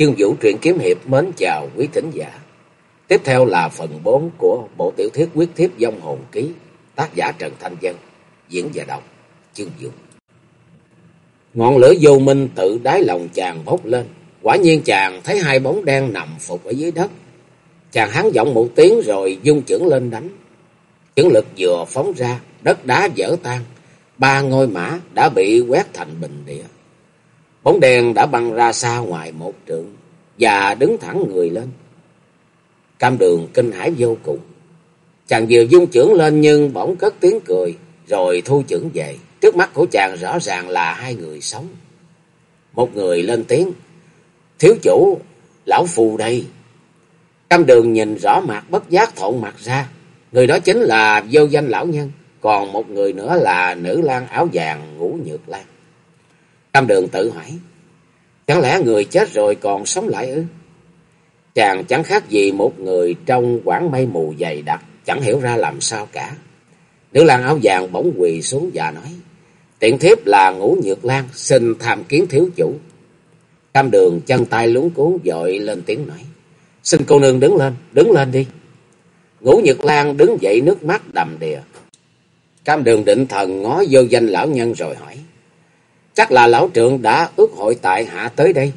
Chương Vũ truyện kiếm hiệp mến chào quý thính giả. Tiếp theo là phần 4 của bộ tiểu thuyết quyết thiếp dông hồn ký, tác giả Trần Thanh Dân, diễn và đọc Chương Vũ. Ngọn lửa vô minh tự đáy lòng chàng bốc lên, quả nhiên chàng thấy hai bóng đen nằm phục ở dưới đất. Chàng hắn giọng một tiếng rồi dung chưởng lên đánh. Chưởng lực vừa phóng ra, đất đá vỡ tan, ba ngôi mã đã bị quét thành bình địa. Bóng đèn đã băng ra xa ngoài một trượng và đứng thẳng người lên. Cam đường kinh hãi vô cùng. Chàng vừa dung trưởng lên nhưng bỗng cất tiếng cười rồi thu trưởng về. Trước mắt của chàng rõ ràng là hai người sống. Một người lên tiếng. Thiếu chủ, lão phù đây. Cam đường nhìn rõ mặt bất giác thộn mặt ra. Người đó chính là vô danh lão nhân. Còn một người nữa là nữ lang áo vàng ngũ nhược lan. Cam đường tự hỏi. Chẳng lẽ người chết rồi còn sống lại ư? Chàng chẳng khác gì một người trong quảng mây mù dày đặc, chẳng hiểu ra làm sao cả. Nữ lang áo vàng bỗng quỳ xuống và nói. Tiện thiếp là ngũ nhược lan, xin tham kiến thiếu chủ. Cam đường chân tay lúng cuốn dội lên tiếng nói. Xin cô nương đứng lên, đứng lên đi. Ngũ nhật lan đứng dậy nước mắt đầm đìa. Cam đường định thần ngó vô danh lão nhân rồi hỏi. Chắc là lão trượng đã ước hội tại hạ tới đây.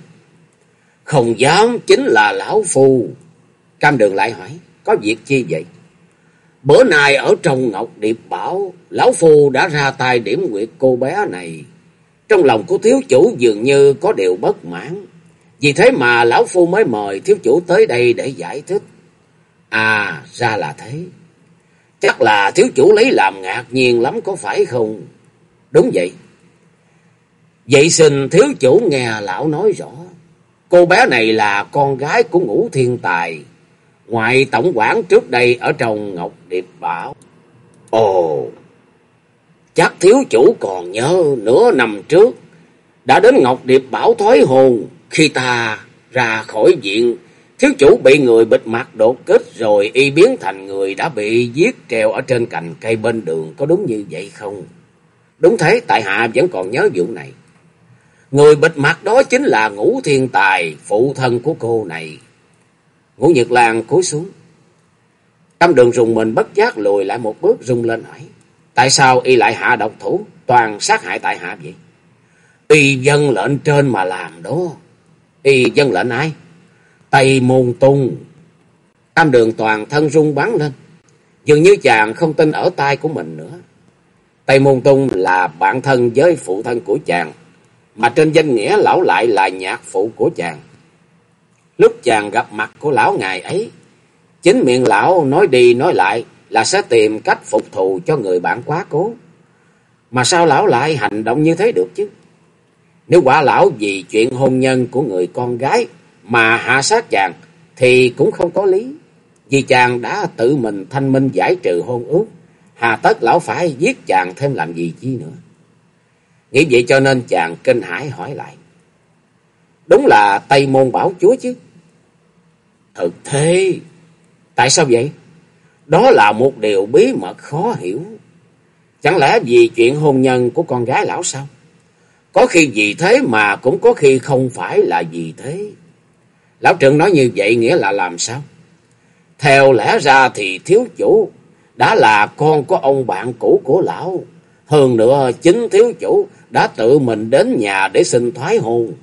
Không dám chính là lão phu. Cam đường lại hỏi. Có việc chi vậy? Bữa nay ở trong Ngọc Điệp Bảo. Lão phu đã ra tay điểm nguyệt cô bé này. Trong lòng của thiếu chủ dường như có điều bất mãn. Vì thế mà lão phu mới mời thiếu chủ tới đây để giải thích. À ra là thế. Chắc là thiếu chủ lấy làm ngạc nhiên lắm có phải không? Đúng vậy. Vậy xin thiếu chủ nghe lão nói rõ. Cô bé này là con gái của ngũ thiên tài. Ngoại tổng quản trước đây ở trong Ngọc Điệp Bảo. Ồ, chắc thiếu chủ còn nhớ nửa năm trước. Đã đến Ngọc Điệp Bảo thói hồn. Khi ta ra khỏi viện, thiếu chủ bị người bịt mặt đột kích rồi y biến thành người đã bị giết treo ở trên cành cây bên đường. Có đúng như vậy không? Đúng thế, tại hạ vẫn còn nhớ vụ này. Người bịt mặt đó chính là ngũ thiên tài, phụ thân của cô này. Ngũ Nhật Lan cúi xuống. Tâm đường rùng mình bất giác lùi lại một bước rung lên hỏi. Tại sao y lại hạ độc thủ, toàn sát hại tại hạ vậy? Y dân lệnh trên mà làm đó. Y dân lệnh ai? Tây Môn Tung. Tam đường toàn thân rung bắn lên. Dường như chàng không tin ở tay của mình nữa. Tây Môn Tung là bạn thân với phụ thân của chàng mà trên danh nghĩa lão lại là nhạc phụ của chàng. Lúc chàng gặp mặt của lão ngày ấy, chính miệng lão nói đi nói lại là sẽ tìm cách phục thù cho người bạn quá cố. Mà sao lão lại hành động như thế được chứ? Nếu quả lão vì chuyện hôn nhân của người con gái mà hạ sát chàng thì cũng không có lý. Vì chàng đã tự mình thanh minh giải trừ hôn ước, hà tất lão phải giết chàng thêm làm gì chi nữa. Nghĩ vậy cho nên chàng kinh hãi hỏi lại. Đúng là Tây Môn Bảo Chúa chứ. Thực thế, tại sao vậy? Đó là một điều bí mật khó hiểu. Chẳng lẽ vì chuyện hôn nhân của con gái lão sao? Có khi vì thế mà cũng có khi không phải là vì thế. Lão trưởng nói như vậy nghĩa là làm sao? Theo lẽ ra thì thiếu chủ đã là con của ông bạn cũ của lão. Hơn nữa, chính thiếu chủ đã tự mình đến nhà để xin thoái hôn.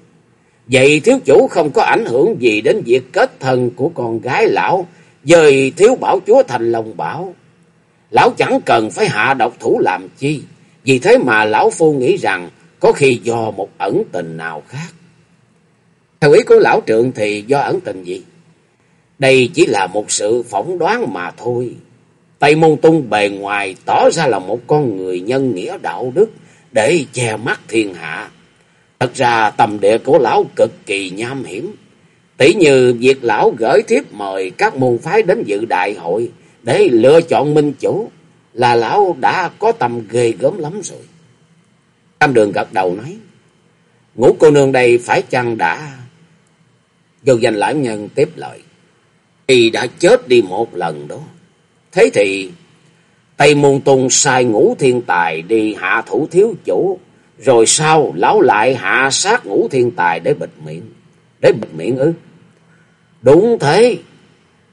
Vậy thiếu chủ không có ảnh hưởng gì đến việc kết thân của con gái lão, dời thiếu bảo chúa thành lòng bảo. Lão chẳng cần phải hạ độc thủ làm chi. Vì thế mà lão phu nghĩ rằng có khi do một ẩn tình nào khác. Theo ý của lão trượng thì do ẩn tình gì? Đây chỉ là một sự phỏng đoán mà thôi. Tây Môn Tung bề ngoài tỏ ra là một con người nhân nghĩa đạo đức, để che mắt thiên hạ. Thật ra, tầm địa của lão cực kỳ nham hiểm. Tỷ như việc lão gửi thiếp mời các môn phái đến dự đại hội để lựa chọn minh chủ, là lão đã có tầm ghê gớm lắm rồi. Tam đường gật đầu nói. Ngũ cô nương đây phải chăng đã... Vô danh lãng nhân tiếp lời. Y đã chết đi một lần đó. Thế thì Tây Môn Tung sai ngũ thiên tài đi hạ thủ thiếu chủ, rồi sau lão lại hạ sát ngũ thiên tài để bịt miệng. để bịt miệng ư? Đúng thế.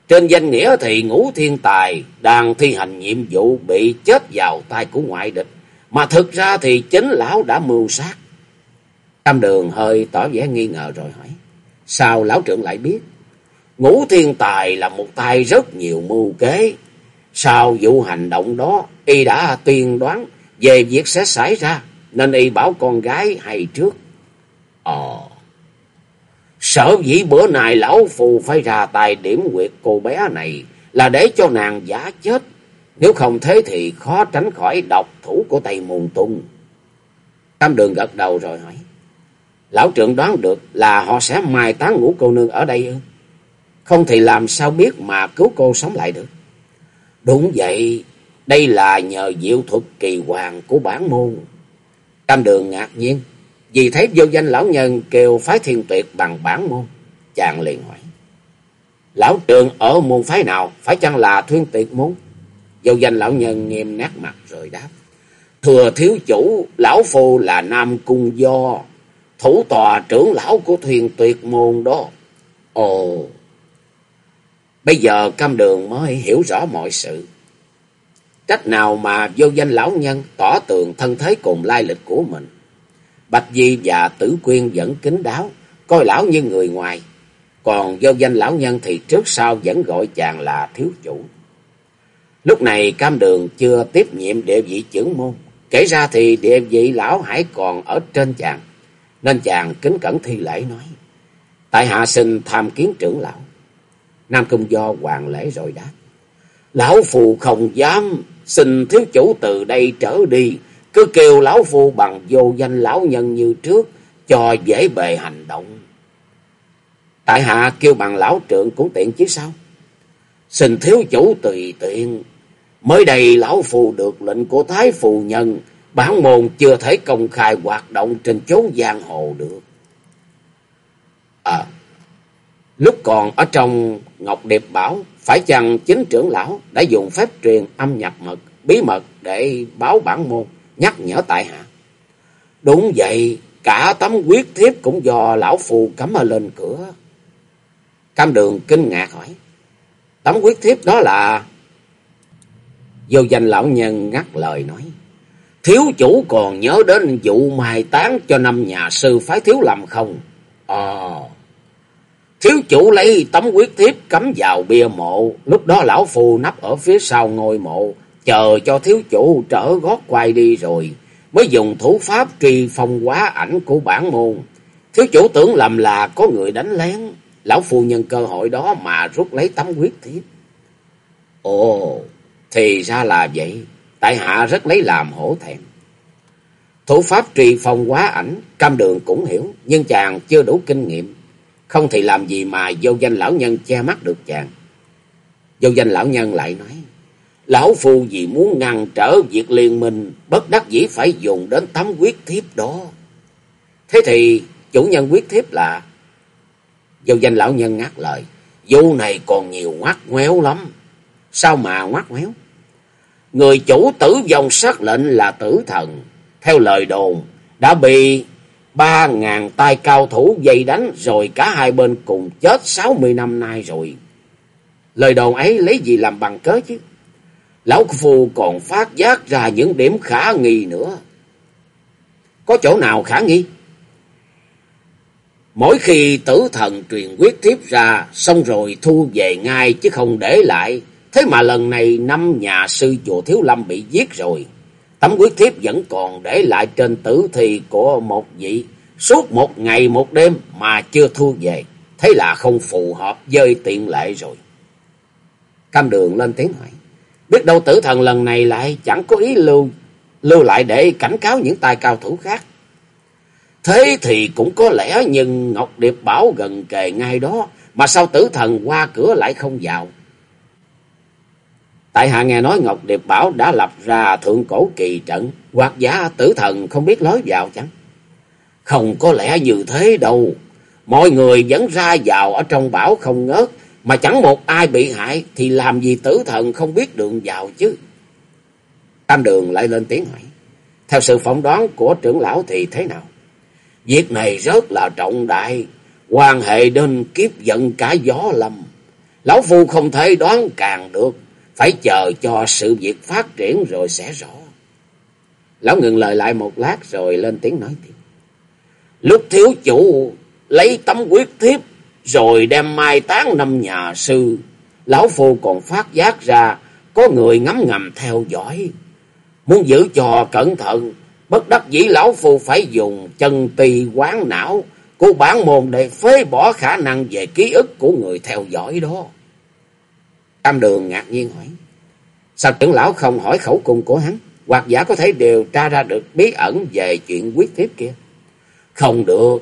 Trên danh nghĩa thì ngũ thiên tài đang thi hành nhiệm vụ bị chết vào tay của ngoại địch. Mà thực ra thì chính lão đã mưu sát. cam đường hơi tỏ vẻ nghi ngờ rồi hỏi. Sao lão trưởng lại biết? Ngũ thiên tài là một tay rất nhiều mưu kế. Sau vụ hành động đó, y đã tiên đoán về việc sẽ xảy ra, nên y bảo con gái hay trước. Ờ. Ồ, sợ dĩ bữa nay lão phù phải ra tài điểm quyệt cô bé này là để cho nàng giả chết. Nếu không thế thì khó tránh khỏi độc thủ của Tây Môn Tung. Tam đường gật đầu rồi hỏi. Lão trưởng đoán được là họ sẽ mai tán ngũ cô nương ở đây ư? Không thì làm sao biết mà cứu cô sống lại được? Đúng vậy, đây là nhờ diệu thuật kỳ hoàng của bản môn. Tam đường ngạc nhiên, vì thấy vô danh lão nhân kêu phái thiên tuyệt bằng bản môn. Chàng liền hỏi. Lão trường ở môn phái nào? Phải chăng là thuyên tuyệt môn? Vô danh lão nhân nghiêm nát mặt rồi đáp. Thừa thiếu chủ, lão phu là Nam Cung Do, thủ tòa trưởng lão của thuyền tuyệt môn đó. Ồ, bây giờ cam đường mới hiểu rõ mọi sự. Cách nào mà vô danh lão nhân tỏ tường thân thế cùng lai lịch của mình. Bạch Di và Tử Quyên vẫn kính đáo, coi lão như người ngoài. Còn vô danh lão nhân thì trước sau vẫn gọi chàng là thiếu chủ. Lúc này cam đường chưa tiếp nhiệm địa vị trưởng môn. Kể ra thì địa vị lão hải còn ở trên chàng. Nên chàng kính cẩn thi lễ nói. Tại hạ xin tham kiến trưởng lão. Nam Cung Do hoàng lễ rồi đáp. Lão phù không dám, xin thiếu chủ từ đây trở đi. Cứ kêu lão phù bằng vô danh lão nhân như trước, cho dễ bề hành động. Tại hạ kêu bằng lão trượng cũng tiện chứ sao? Xin thiếu chủ tùy tiện. Mới đây lão phù được lệnh của Thái phù nhân, bản môn chưa thể công khai hoạt động trên chốn giang hồ được. À, lúc còn ở trong Ngọc Điệp Bảo, phải chăng chính trưởng lão đã dùng phép truyền âm nhập mật, bí mật để báo bản môn, nhắc nhở tại hạ? Đúng vậy, cả tấm quyết thiếp cũng do lão phù cắm ở lên cửa. Cam đường kinh ngạc hỏi, tấm quyết thiếp đó là... Vô danh lão nhân ngắt lời nói. Thiếu chủ còn nhớ đến vụ mai tán cho năm nhà sư phái thiếu làm không? Ờ... Thiếu chủ lấy tấm quyết thiếp cắm vào bia mộ, lúc đó lão phù nấp ở phía sau ngôi mộ, chờ cho thiếu chủ trở gót quay đi rồi, mới dùng thủ pháp trì phong quá ảnh của bản môn. Thiếu chủ tưởng lầm là có người đánh lén, lão phù nhân cơ hội đó mà rút lấy tấm quyết thiếp. Ồ, thì ra là vậy, tại hạ rất lấy làm hổ thẹn. Thủ pháp trì phong quá ảnh, cam đường cũng hiểu, nhưng chàng chưa đủ kinh nghiệm. Không thì làm gì mà vô danh lão nhân che mắt được chàng. Vô danh lão nhân lại nói. Lão phu vì muốn ngăn trở việc liên minh, bất đắc dĩ phải dùng đến tấm quyết thiếp đó. Thế thì chủ nhân quyết thiếp là... Vô danh lão nhân ngắt lời. Vô này còn nhiều ngoắt ngoéo lắm. Sao mà ngoắt ngoéo? Người chủ tử dòng sát lệnh là tử thần. Theo lời đồn, đã bị ba ngàn tay cao thủ dây đánh rồi cả hai bên cùng chết sáu mươi năm nay rồi. Lời đồn ấy lấy gì làm bằng cớ chứ? Lão Phu còn phát giác ra những điểm khả nghi nữa. Có chỗ nào khả nghi? Mỗi khi tử thần truyền quyết thiếp ra, xong rồi thu về ngay chứ không để lại. Thế mà lần này năm nhà sư chùa Thiếu Lâm bị giết rồi. Tấm quyết thiếp vẫn còn để lại trên tử thi của một vị suốt một ngày một đêm mà chưa thu về. Thế là không phù hợp với tiện lệ rồi. Cam đường lên tiếng hỏi. Biết đâu tử thần lần này lại chẳng có ý lưu, lưu lại để cảnh cáo những tài cao thủ khác. Thế thì cũng có lẽ nhưng Ngọc Điệp bảo gần kề ngay đó, mà sao tử thần qua cửa lại không vào? Tại hạ nghe nói Ngọc Điệp Bảo đã lập ra thượng cổ kỳ trận, hoặc giả tử thần không biết lối vào chẳng? Không có lẽ như thế đâu. Mọi người vẫn ra vào ở trong bảo không ngớt, mà chẳng một ai bị hại thì làm gì tử thần không biết đường vào chứ. Tam đường lại lên tiếng hỏi. Theo sự phỏng đoán của trưởng lão thì thế nào? Việc này rất là trọng đại. quan hệ đến kiếp giận cả gió lâm. Lão Phu không thể đoán càng được, phải chờ cho sự việc phát triển rồi sẽ rõ. Lão ngừng lời lại một lát rồi lên tiếng nói tiếp. Lúc thiếu chủ lấy tấm quyết thiếp rồi đem mai tán năm nhà sư. Lão Phu còn phát giác ra có người ngắm ngầm theo dõi. Muốn giữ cho cẩn thận, bất đắc dĩ Lão Phu phải dùng chân tì quán não của bản môn để phế bỏ khả năng về ký ức của người theo dõi đó. Tam đường ngạc nhiên hỏi. Sao trưởng lão không hỏi khẩu cung của hắn? Hoặc giả có thể điều tra ra được bí ẩn về chuyện quyết thiếp kia. Không được.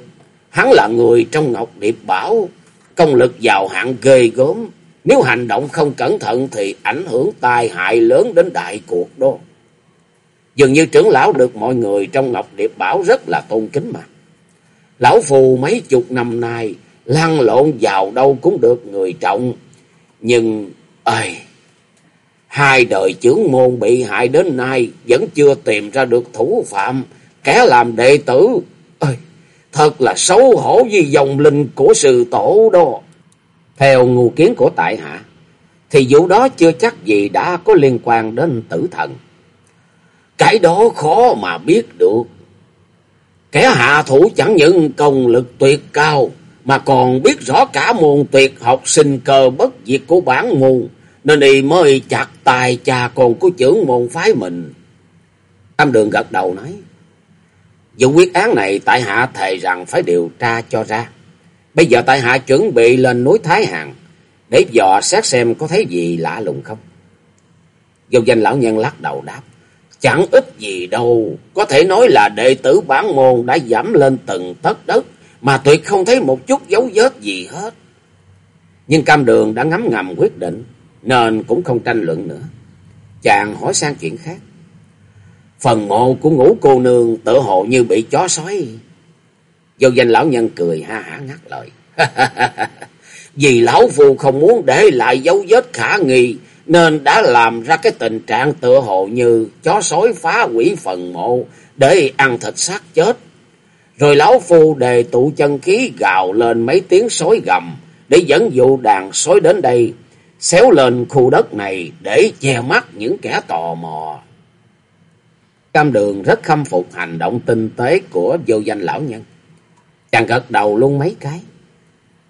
Hắn là người trong Ngọc Điệp Bảo. Công lực giàu hạn ghê gớm. Nếu hành động không cẩn thận thì ảnh hưởng tai hại lớn đến đại cuộc đó. Dường như trưởng lão được mọi người trong Ngọc Điệp Bảo rất là tôn kính mà. Lão phù mấy chục năm nay lăn lộn vào đâu cũng được người trọng. Nhưng, ơi, hai đời trưởng môn bị hại đến nay vẫn chưa tìm ra được thủ phạm, kẻ làm đệ tử. Ơi, thật là xấu hổ vì dòng linh của sư tổ đó. Theo ngu kiến của tại hạ, thì vụ đó chưa chắc gì đã có liên quan đến tử thần. Cái đó khó mà biết được. Kẻ hạ thủ chẳng những công lực tuyệt cao, mà còn biết rõ cả môn tuyệt học sinh cơ bất diệt của bản môn, nên y mới chặt tài cha con của trưởng môn phái mình. Tam đường gật đầu nói, vụ quyết án này tại hạ thề rằng phải điều tra cho ra. Bây giờ tại hạ chuẩn bị lên núi Thái Hàn, để dò xét xem có thấy gì lạ lùng không. Vô danh lão nhân lắc đầu đáp. Chẳng ít gì đâu, có thể nói là đệ tử bản môn đã giảm lên từng tấc đất, mà tuyệt không thấy một chút dấu vết gì hết. Nhưng cam đường đã ngấm ngầm quyết định, nên cũng không tranh luận nữa. Chàng hỏi sang chuyện khác. Phần mộ của ngũ cô nương tự hồ như bị chó sói. Vô danh lão nhân cười ha hả ngắt lời. Vì lão phu không muốn để lại dấu vết khả nghi, nên đã làm ra cái tình trạng tựa hồ như chó sói phá quỷ phần mộ để ăn thịt xác chết. Rồi lão phu đề tụ chân khí gào lên mấy tiếng sói gầm để dẫn dụ đàn sói đến đây, xéo lên khu đất này để che mắt những kẻ tò mò. Cam đường rất khâm phục hành động tinh tế của vô danh lão nhân. Chàng gật đầu luôn mấy cái.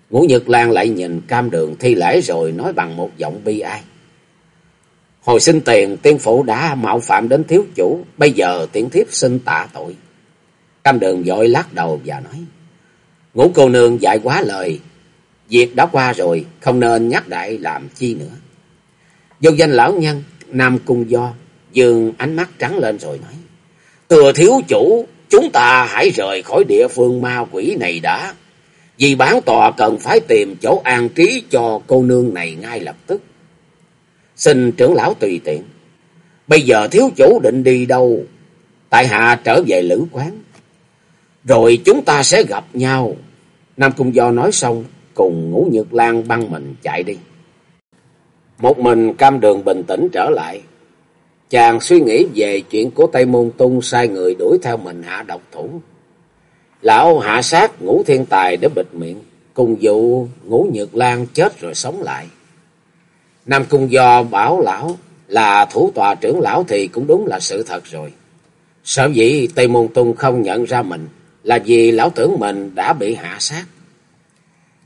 Ngũ Nhật Lan lại nhìn cam đường thi lễ rồi nói bằng một giọng bi ai. Hồi sinh tiền tiên phụ đã mạo phạm đến thiếu chủ, bây giờ tiện thiếp xin tạ tội. Cam đường vội lắc đầu và nói, ngũ cô nương dạy quá lời, việc đã qua rồi, không nên nhắc đại làm chi nữa. Vô danh lão nhân, Nam Cung Do, dường ánh mắt trắng lên rồi nói, Thừa thiếu chủ, chúng ta hãy rời khỏi địa phương ma quỷ này đã. Vì bản tòa cần phải tìm chỗ an trí cho cô nương này ngay lập tức. Xin trưởng lão tùy tiện. Bây giờ thiếu chủ định đi đâu? Tại hạ trở về lữ quán. Rồi chúng ta sẽ gặp nhau. Nam Cung Do nói xong, cùng ngũ nhược lan băng mình chạy đi. Một mình cam đường bình tĩnh trở lại. Chàng suy nghĩ về chuyện của Tây Môn Tung sai người đuổi theo mình hạ độc thủ. Lão hạ sát ngũ thiên tài để bịt miệng, cùng dụ ngũ nhược lan chết rồi sống lại. Nam Cung Do bảo lão là thủ tòa trưởng lão thì cũng đúng là sự thật rồi. Sở dĩ Tây Môn Tung không nhận ra mình là vì lão tưởng mình đã bị hạ sát.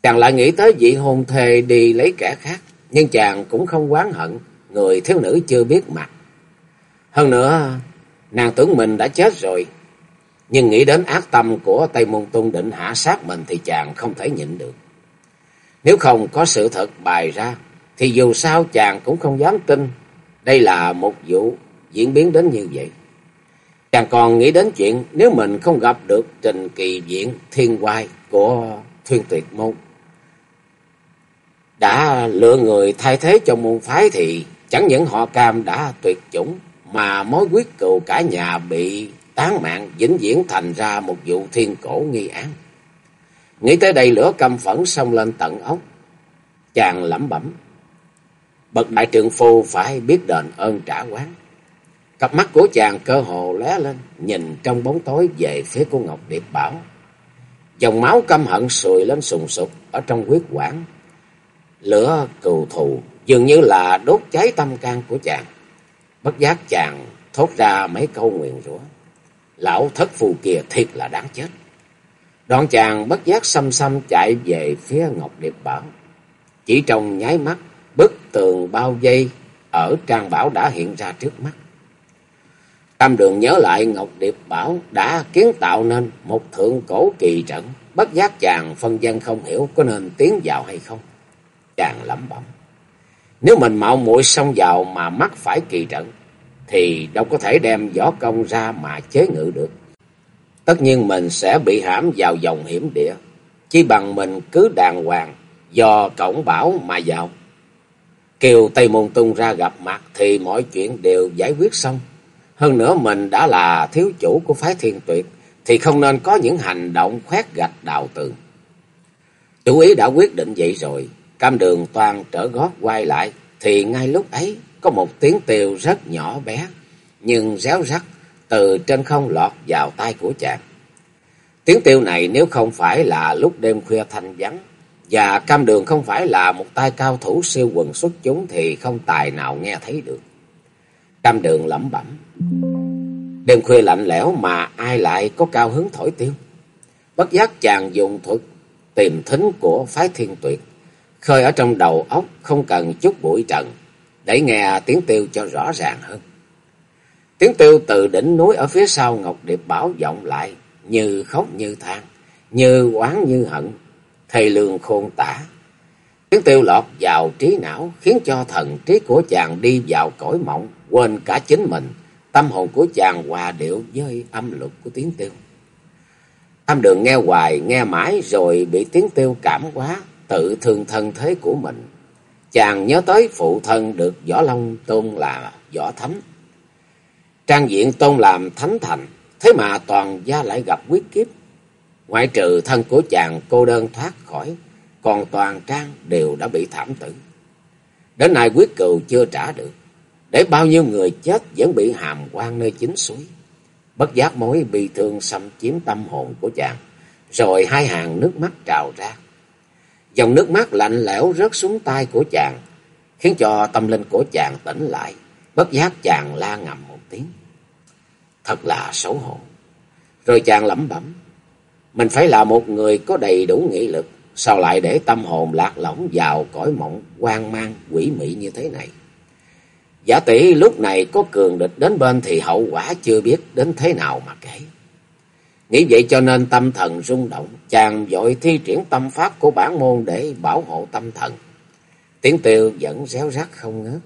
Chàng lại nghĩ tới vị hôn thề đi lấy kẻ khác, nhưng chàng cũng không oán hận người thiếu nữ chưa biết mặt. Hơn nữa, nàng tưởng mình đã chết rồi, nhưng nghĩ đến ác tâm của Tây Môn Tung định hạ sát mình thì chàng không thể nhịn được. Nếu không có sự thật bày ra, thì dù sao chàng cũng không dám tin đây là một vụ diễn biến đến như vậy. Chàng còn nghĩ đến chuyện nếu mình không gặp được trình kỳ viện thiên hoài của thiên tuyệt môn. Đã lựa người thay thế cho môn phái thì chẳng những họ cam đã tuyệt chủng, mà mối quyết cừu cả nhà bị tán mạng vĩnh viễn thành ra một vụ thiên cổ nghi án. Nghĩ tới đây lửa căm phẫn xông lên tận ốc. Chàng lẩm bẩm. Bậc đại trượng phu phải biết đền ơn trả quán. Cặp mắt của chàng cơ hồ lé lên, nhìn trong bóng tối về phía của Ngọc Điệp Bảo. Dòng máu căm hận sùi lên sùng sục ở trong huyết quản. Lửa cừu thù dường như là đốt cháy tâm can của chàng. Bất giác chàng thốt ra mấy câu nguyện rủa. Lão thất phù kia thiệt là đáng chết. Đoạn chàng bất giác xăm xăm chạy về phía Ngọc Điệp Bảo. Chỉ trong nháy mắt, bức tường bao dây ở Trang Bảo đã hiện ra trước mắt. Tam đường nhớ lại Ngọc Điệp Bảo đã kiến tạo nên một thượng cổ kỳ trận. Bất giác chàng phân dân không hiểu có nên tiến vào hay không. Chàng lẩm bẩm. Nếu mình mạo muội xông vào mà mắc phải kỳ trận, thì đâu có thể đem võ công ra mà chế ngự được. Tất nhiên mình sẽ bị hãm vào dòng hiểm địa. Chỉ bằng mình cứ đàng hoàng do cổng bảo mà vào. Kiều Tây Môn Tung ra gặp mặt thì mọi chuyện đều giải quyết xong. Hơn nữa mình đã là thiếu chủ của phái thiên tuyệt thì không nên có những hành động khoét gạch đào tường. Chủ ý đã quyết định vậy rồi, cam đường toàn trở gót quay lại thì ngay lúc ấy có một tiếng tiêu rất nhỏ bé nhưng réo rắt từ trên không lọt vào tay của chàng. Tiếng tiêu này nếu không phải là lúc đêm khuya thanh vắng và cam đường không phải là một tay cao thủ siêu quần xuất chúng thì không tài nào nghe thấy được. Cam đường lẩm bẩm. Đêm khuya lạnh lẽo mà ai lại có cao hứng thổi tiêu. Bất giác chàng dùng thuật tìm thính của phái thiên tuyệt. Khơi ở trong đầu óc không cần chút bụi trần. Để nghe tiếng tiêu cho rõ ràng hơn. Tiếng tiêu từ đỉnh núi ở phía sau Ngọc Điệp Bảo vọng lại. Như khóc như than. Như oán như hận. Thầy lương khôn tả. Tiếng tiêu lọt vào trí não khiến cho thần trí của chàng đi vào cõi mộng, quên cả chính mình. Tâm hồn của chàng hòa điệu với âm luật của tiếng tiêu. tham đường nghe hoài, nghe mãi rồi bị tiếng tiêu cảm quá, tự thương thân thế của mình. Chàng nhớ tới phụ thân được Võ Long tôn là Võ Thánh. Trang diện tôn làm thánh thành, thế mà toàn gia lại gặp quyết kiếp. Ngoại trừ thân của chàng cô đơn thoát khỏi, còn toàn trang đều đã bị thảm tử. Đến nay quyết cừu chưa trả được, để bao nhiêu người chết vẫn bị hàm quan nơi chính suối. Bất giác mối bị thương xâm chiếm tâm hồn của chàng, rồi hai hàng nước mắt trào ra. Dòng nước mắt lạnh lẽo rớt xuống tay của chàng, khiến cho tâm linh của chàng tỉnh lại. Bất giác chàng la ngầm một tiếng. Thật là xấu hổ. Rồi chàng lẩm bẩm. Mình phải là một người có đầy đủ nghị lực. Sao lại để tâm hồn lạc lõng vào cõi mộng quan mang quỷ mị như thế này? Giả tỷ lúc này có cường địch đến bên thì hậu quả chưa biết đến thế nào mà kể. Nghĩ vậy cho nên tâm thần rung động, chàng dội thi triển tâm pháp của bản môn để bảo hộ tâm thần. Tiếng tiêu vẫn réo rắt không ngớt.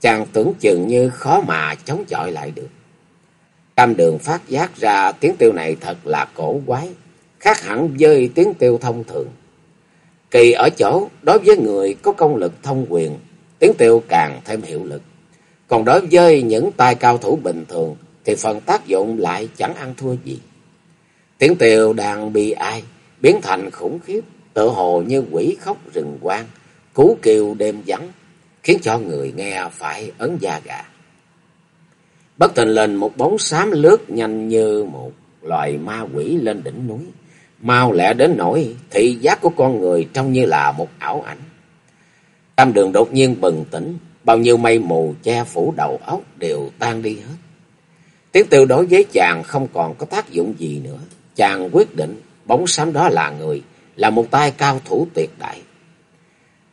Chàng tưởng chừng như khó mà chống chọi lại được. Cam đường phát giác ra tiếng tiêu này thật là cổ quái, khác hẳn với tiếng tiêu thông thường. Kỳ ở chỗ, đối với người có công lực thông quyền, tiếng tiêu càng thêm hiệu lực. Còn đối với những tay cao thủ bình thường, thì phần tác dụng lại chẳng ăn thua gì. Tiếng tiêu đang bị ai, biến thành khủng khiếp, tự hồ như quỷ khóc rừng quang, cú kêu đêm vắng, khiến cho người nghe phải ấn da gà. Bất tình lên một bóng xám lướt nhanh như một loài ma quỷ lên đỉnh núi. Mau lẹ đến nỗi thị giác của con người trông như là một ảo ảnh. Tam đường đột nhiên bừng tỉnh, bao nhiêu mây mù che phủ đầu óc đều tan đi hết. Tiếng tiêu đối với chàng không còn có tác dụng gì nữa. Chàng quyết định bóng xám đó là người, là một tay cao thủ tuyệt đại.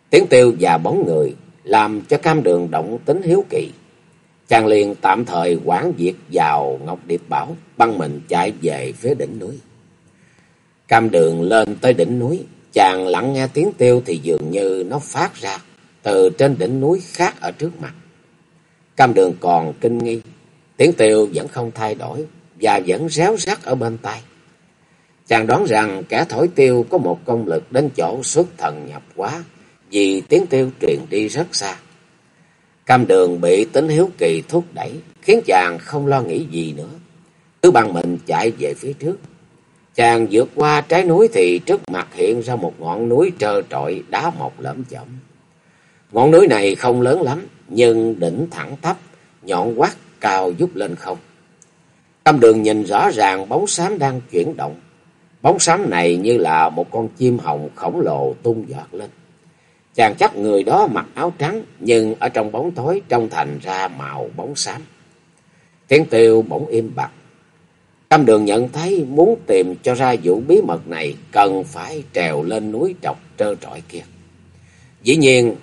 Tiếng tiêu và bóng người làm cho cam đường động tính hiếu kỳ. Chàng liền tạm thời quản việc vào Ngọc Điệp Bảo, băng mình chạy về phía đỉnh núi. Cam đường lên tới đỉnh núi, chàng lặng nghe tiếng tiêu thì dường như nó phát ra từ trên đỉnh núi khác ở trước mặt. Cam đường còn kinh nghi, tiếng tiêu vẫn không thay đổi và vẫn réo rắt ở bên tai. Chàng đoán rằng kẻ thổi tiêu có một công lực đến chỗ xuất thần nhập quá, vì tiếng tiêu truyền đi rất xa. Cam đường bị tính hiếu kỳ thúc đẩy, khiến chàng không lo nghĩ gì nữa. Cứ bằng mình chạy về phía trước. Chàng vượt qua trái núi thì trước mặt hiện ra một ngọn núi trơ trọi đá mọc lởm chởm. Ngọn núi này không lớn lắm, nhưng đỉnh thẳng tắp, nhọn quát cao giúp lên không. Tâm đường nhìn rõ ràng bóng xám đang chuyển động. Bóng xám này như là một con chim hồng khổng lồ tung giọt lên. Chàng chắc người đó mặc áo trắng, nhưng ở trong bóng tối trông thành ra màu bóng xám. Tiếng tiêu bỗng im bặt. Cam đường nhận thấy muốn tìm cho ra vụ bí mật này cần phải trèo lên núi trọc trơ trọi kia. Dĩ nhiên,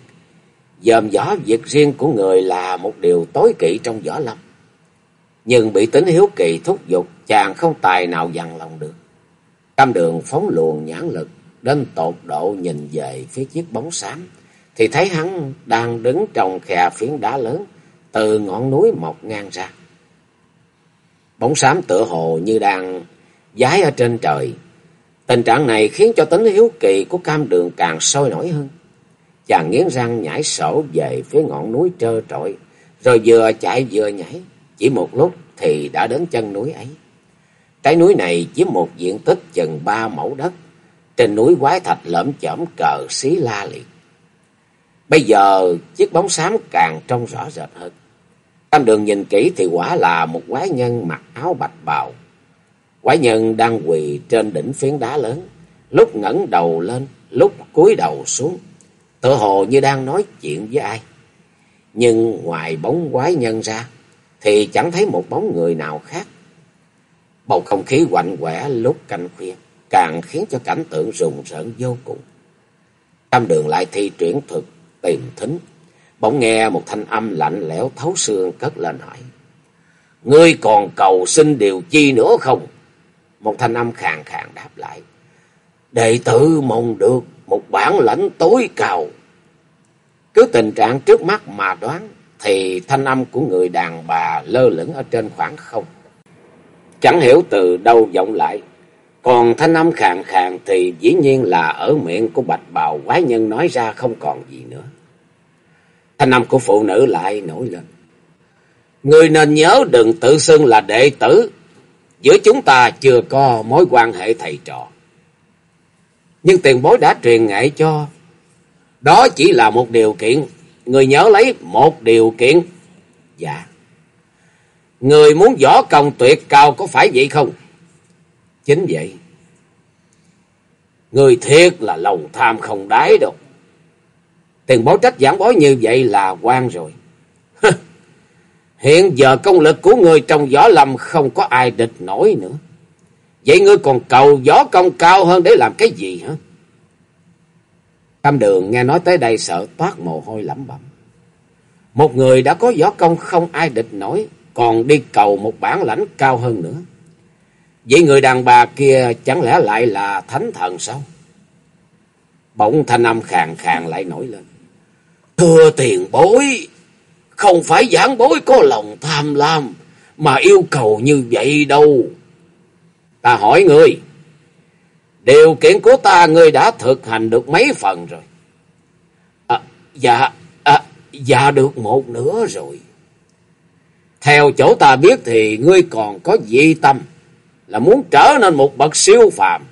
dòm gió việc riêng của người là một điều tối kỵ trong võ lâm. Nhưng bị tính hiếu kỳ thúc giục, chàng không tài nào dằn lòng được. Cam đường phóng luồng nhãn lực, đến tột độ nhìn về phía chiếc bóng xám, thì thấy hắn đang đứng trong khe phiến đá lớn, từ ngọn núi mọc ngang ra. Bóng xám tựa hồ như đang giái ở trên trời. Tình trạng này khiến cho tính hiếu kỳ của cam đường càng sôi nổi hơn. Chàng nghiến răng nhảy sổ về phía ngọn núi trơ trọi, rồi vừa chạy vừa nhảy. Chỉ một lúc thì đã đến chân núi ấy. Cái núi này chiếm một diện tích chừng ba mẫu đất. Trên núi quái thạch lởm chởm cờ xí la liệt. Bây giờ chiếc bóng xám càng trông rõ rệt hơn. Tam đường nhìn kỹ thì quả là một quái nhân mặc áo bạch bào. Quái nhân đang quỳ trên đỉnh phiến đá lớn, lúc ngẩng đầu lên, lúc cúi đầu xuống, tự hồ như đang nói chuyện với ai. Nhưng ngoài bóng quái nhân ra, thì chẳng thấy một bóng người nào khác. Bầu không khí quạnh quẻ lúc canh khuya, càng khiến cho cảnh tượng rùng rợn vô cùng. Tam đường lại thi chuyển thực, tìm thính, Bỗng nghe một thanh âm lạnh lẽo thấu xương cất lên hỏi. Ngươi còn cầu xin điều chi nữa không? Một thanh âm khàn khàn đáp lại. Đệ tử mong được một bản lãnh tối cao. Cứ tình trạng trước mắt mà đoán, thì thanh âm của người đàn bà lơ lửng ở trên khoảng không. Chẳng hiểu từ đâu vọng lại. Còn thanh âm khàn khàn thì dĩ nhiên là ở miệng của bạch bào quái nhân nói ra không còn gì nữa. Thanh âm của phụ nữ lại nổi lên. Người nên nhớ đừng tự xưng là đệ tử. Giữa chúng ta chưa có mối quan hệ thầy trò. Nhưng tiền bối đã truyền nghệ cho. Đó chỉ là một điều kiện. Người nhớ lấy một điều kiện. Dạ. Người muốn võ công tuyệt cao có phải vậy không? Chính vậy. Người thiệt là lòng tham không đáy đâu. Tiền bối trách giảng bối như vậy là quan rồi. Hiện giờ công lực của người trong võ lâm không có ai địch nổi nữa. Vậy ngươi còn cầu võ công cao hơn để làm cái gì hả? Cam đường nghe nói tới đây sợ toát mồ hôi lẩm bẩm. Một người đã có võ công không ai địch nổi, còn đi cầu một bản lãnh cao hơn nữa. Vậy người đàn bà kia chẳng lẽ lại là thánh thần sao? Bỗng thanh âm khàn khàn lại nổi lên. Thưa tiền bối, không phải giảng bối có lòng tham lam mà yêu cầu như vậy đâu. Ta hỏi ngươi, điều kiện của ta ngươi đã thực hành được mấy phần rồi? À, dạ, à, dạ được một nửa rồi. Theo chỗ ta biết thì ngươi còn có dị tâm là muốn trở nên một bậc siêu phàm,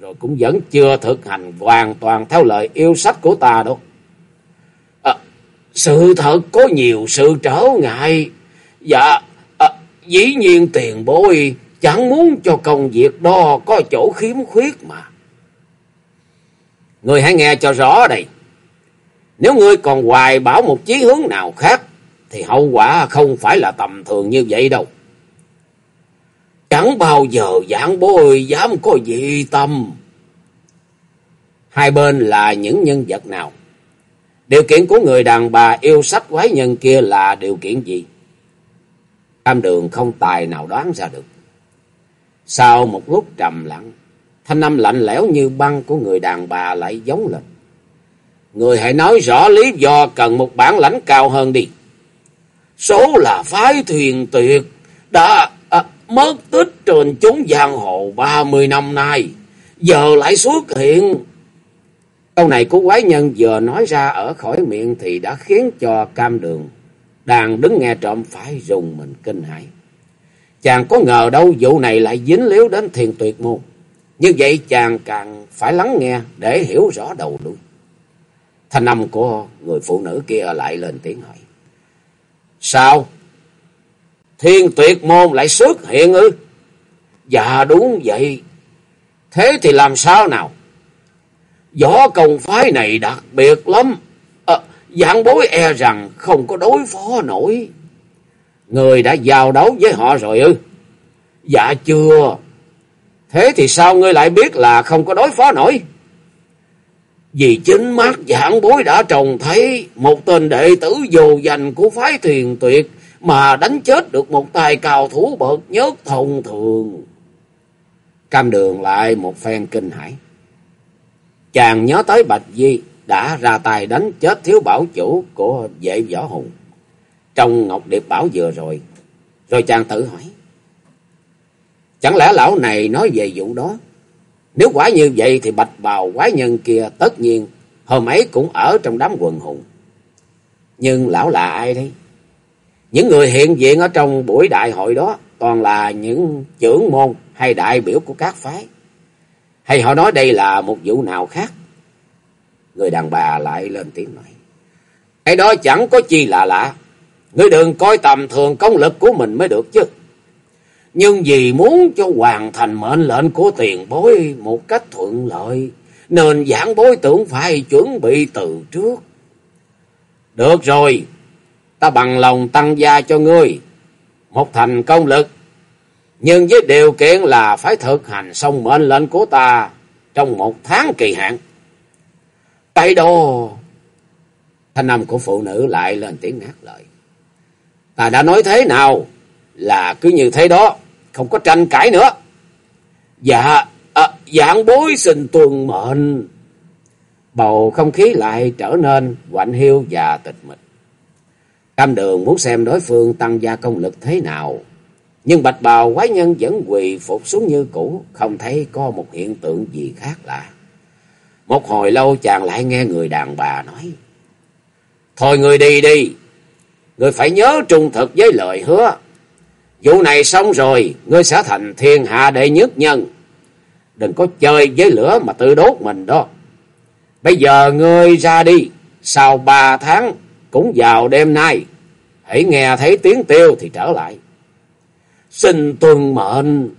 rồi cũng vẫn chưa thực hành hoàn toàn theo lời yêu sách của ta đâu. Sự thật có nhiều sự trở ngại. Dạ, à, dĩ nhiên tiền bối chẳng muốn cho công việc đó có chỗ khiếm khuyết mà. Người hãy nghe cho rõ đây. Nếu ngươi còn hoài bảo một chí hướng nào khác, thì hậu quả không phải là tầm thường như vậy đâu. Chẳng bao giờ giảng bối dám có dị tâm. Hai bên là những nhân vật nào? Điều kiện của người đàn bà yêu sách quái nhân kia là điều kiện gì? Tam đường không tài nào đoán ra được. Sau một lúc trầm lặng, thanh âm lạnh lẽo như băng của người đàn bà lại giống lên. Người hãy nói rõ lý do cần một bản lãnh cao hơn đi. Số là phái thuyền tuyệt đã à, mất tích trên chúng giang hồ ba mươi năm nay. Giờ lại xuất hiện Câu này của quái nhân vừa nói ra ở khỏi miệng thì đã khiến cho cam đường đang đứng nghe trộm phải rùng mình kinh hãi. Chàng có ngờ đâu vụ này lại dính líu đến thiền tuyệt môn. Như vậy chàng càng phải lắng nghe để hiểu rõ đầu đuôi. Thanh âm của người phụ nữ kia lại lên tiếng hỏi. Sao? Thiên tuyệt môn lại xuất hiện ư? Dạ đúng vậy. Thế thì làm sao nào? Võ công phái này đặc biệt lắm. À, dạng bối e rằng không có đối phó nổi. Người đã giao đấu với họ rồi ư? Dạ chưa. Thế thì sao ngươi lại biết là không có đối phó nổi? Vì chính mắt dạng bối đã trồng thấy một tên đệ tử vô danh của phái thuyền tuyệt mà đánh chết được một tài cao thủ bậc nhất thông thường. Cam đường lại một phen kinh hãi. Chàng nhớ tới Bạch Di đã ra tay đánh chết thiếu bảo chủ của vệ võ hùng. Trong Ngọc Điệp Bảo vừa rồi. Rồi chàng tự hỏi. Chẳng lẽ lão này nói về vụ đó? Nếu quả như vậy thì bạch bào quái nhân kia tất nhiên hôm ấy cũng ở trong đám quần hùng. Nhưng lão là ai đấy? Những người hiện diện ở trong buổi đại hội đó toàn là những trưởng môn hay đại biểu của các phái. Hay họ nói đây là một vụ nào khác? Người đàn bà lại lên tiếng nói. Cái đó chẳng có chi lạ lạ. Ngươi đừng coi tầm thường công lực của mình mới được chứ. Nhưng vì muốn cho hoàn thành mệnh lệnh của tiền bối một cách thuận lợi, nên giảng bối tưởng phải chuẩn bị từ trước. Được rồi, ta bằng lòng tăng gia cho ngươi một thành công lực, nhưng với điều kiện là phải thực hành xong mệnh lệnh của ta trong một tháng kỳ hạn. Tây đồ! Thanh âm của phụ nữ lại lên tiếng ngắt lời. Ta đã nói thế nào là cứ như thế đó, không có tranh cãi nữa. Dạ, à, dạng bối xin tuần mệnh. Bầu không khí lại trở nên quạnh hiu và tịch mịch. Cam đường muốn xem đối phương tăng gia công lực thế nào. Nhưng bạch bào quái nhân vẫn quỳ phục xuống như cũ, không thấy có một hiện tượng gì khác lạ. Một hồi lâu chàng lại nghe người đàn bà nói. Thôi người đi đi, người phải nhớ trung thực với lời hứa. Vụ này xong rồi, ngươi sẽ thành thiên hạ đệ nhất nhân. Đừng có chơi với lửa mà tự đốt mình đó. Bây giờ ngươi ra đi, sau ba tháng cũng vào đêm nay. Hãy nghe thấy tiếng tiêu thì trở lại. Xin tuân mệnh.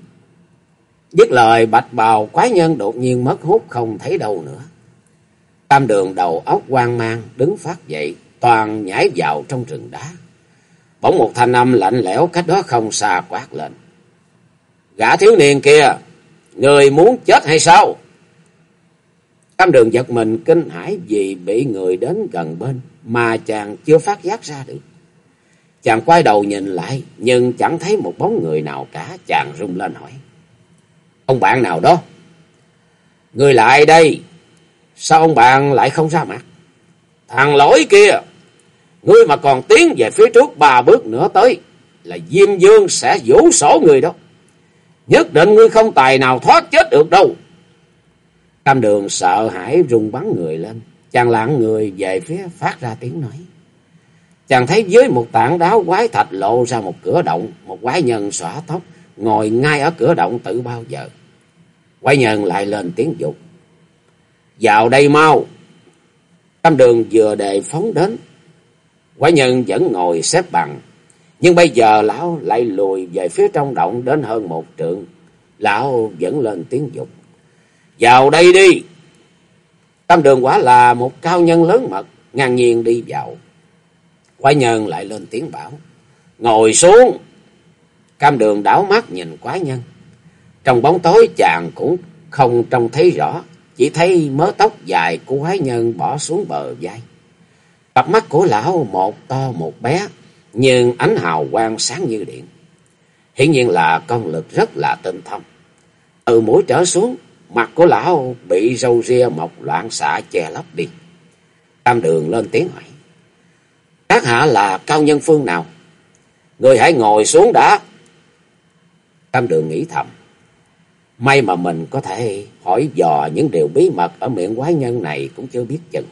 Dứt lời bạch bào quái nhân đột nhiên mất hút không thấy đâu nữa. Tam đường đầu óc quan mang đứng phát dậy, toàn nhảy vào trong rừng đá. Bỗng một thanh âm lạnh lẽo cách đó không xa quát lên. Gã thiếu niên kia, người muốn chết hay sao? Tam đường giật mình kinh hãi vì bị người đến gần bên mà chàng chưa phát giác ra được. Chàng quay đầu nhìn lại nhưng chẳng thấy một bóng người nào cả, chàng rung lên hỏi. Ông bạn nào đó? Người lại đây, sao ông bạn lại không ra mặt? Thằng lỗi kia! Ngươi mà còn tiến về phía trước ba bước nữa tới là Diêm Dương sẽ vũ sổ người đó. Nhất định ngươi không tài nào thoát chết được đâu. Cam đường sợ hãi rung bắn người lên. Chàng lạng người về phía phát ra tiếng nói. Chàng thấy dưới một tảng đá quái thạch lộ ra một cửa động. Một quái nhân xõa tóc, ngồi ngay ở cửa động tự bao giờ. Quái nhân lại lên tiếng dục. Vào đây mau. Cam đường vừa đề phóng đến, Quái nhân vẫn ngồi xếp bằng. Nhưng bây giờ lão lại lùi về phía trong động đến hơn một trượng. Lão vẫn lên tiếng dục. Vào đây đi. Tam đường quả là một cao nhân lớn mật. Ngang nhiên đi vào. Quái nhân lại lên tiếng bảo. Ngồi xuống. Cam đường đảo mắt nhìn quái nhân. Trong bóng tối chàng cũng không trông thấy rõ. Chỉ thấy mớ tóc dài của quái nhân bỏ xuống bờ vai. Cặp mắt của lão một to một bé, nhưng ánh hào quang sáng như điện. Hiển nhiên là công lực rất là tinh thông. Từ mũi trở xuống, mặt của lão bị râu ria mọc loạn xạ che lấp đi. Tam đường lên tiếng hỏi. Các hạ là cao nhân phương nào? Người hãy ngồi xuống đã. cam đường nghĩ thầm. May mà mình có thể hỏi dò những điều bí mật ở miệng quái nhân này cũng chưa biết chừng.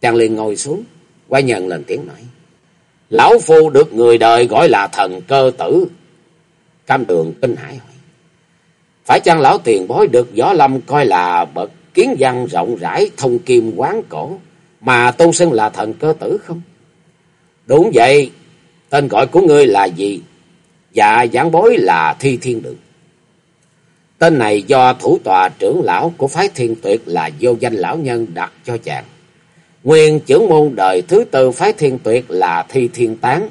Chàng liền ngồi xuống, quái nhân lần tiếng nói. Lão Phu được người đời gọi là thần cơ tử. Cam đường kinh hãi hỏi. Phải chăng lão tiền bối được võ lâm coi là bậc kiến văn rộng rãi thông kim quán cổ mà tôn xưng là thần cơ tử không? Đúng vậy, tên gọi của ngươi là gì? Dạ giảng bối là Thi Thiên Đường. Tên này do thủ tòa trưởng lão của phái thiên tuyệt là vô danh lão nhân đặt cho chàng. Nguyên trưởng môn đời thứ tư phái thiên tuyệt là Thi Thiên Tán.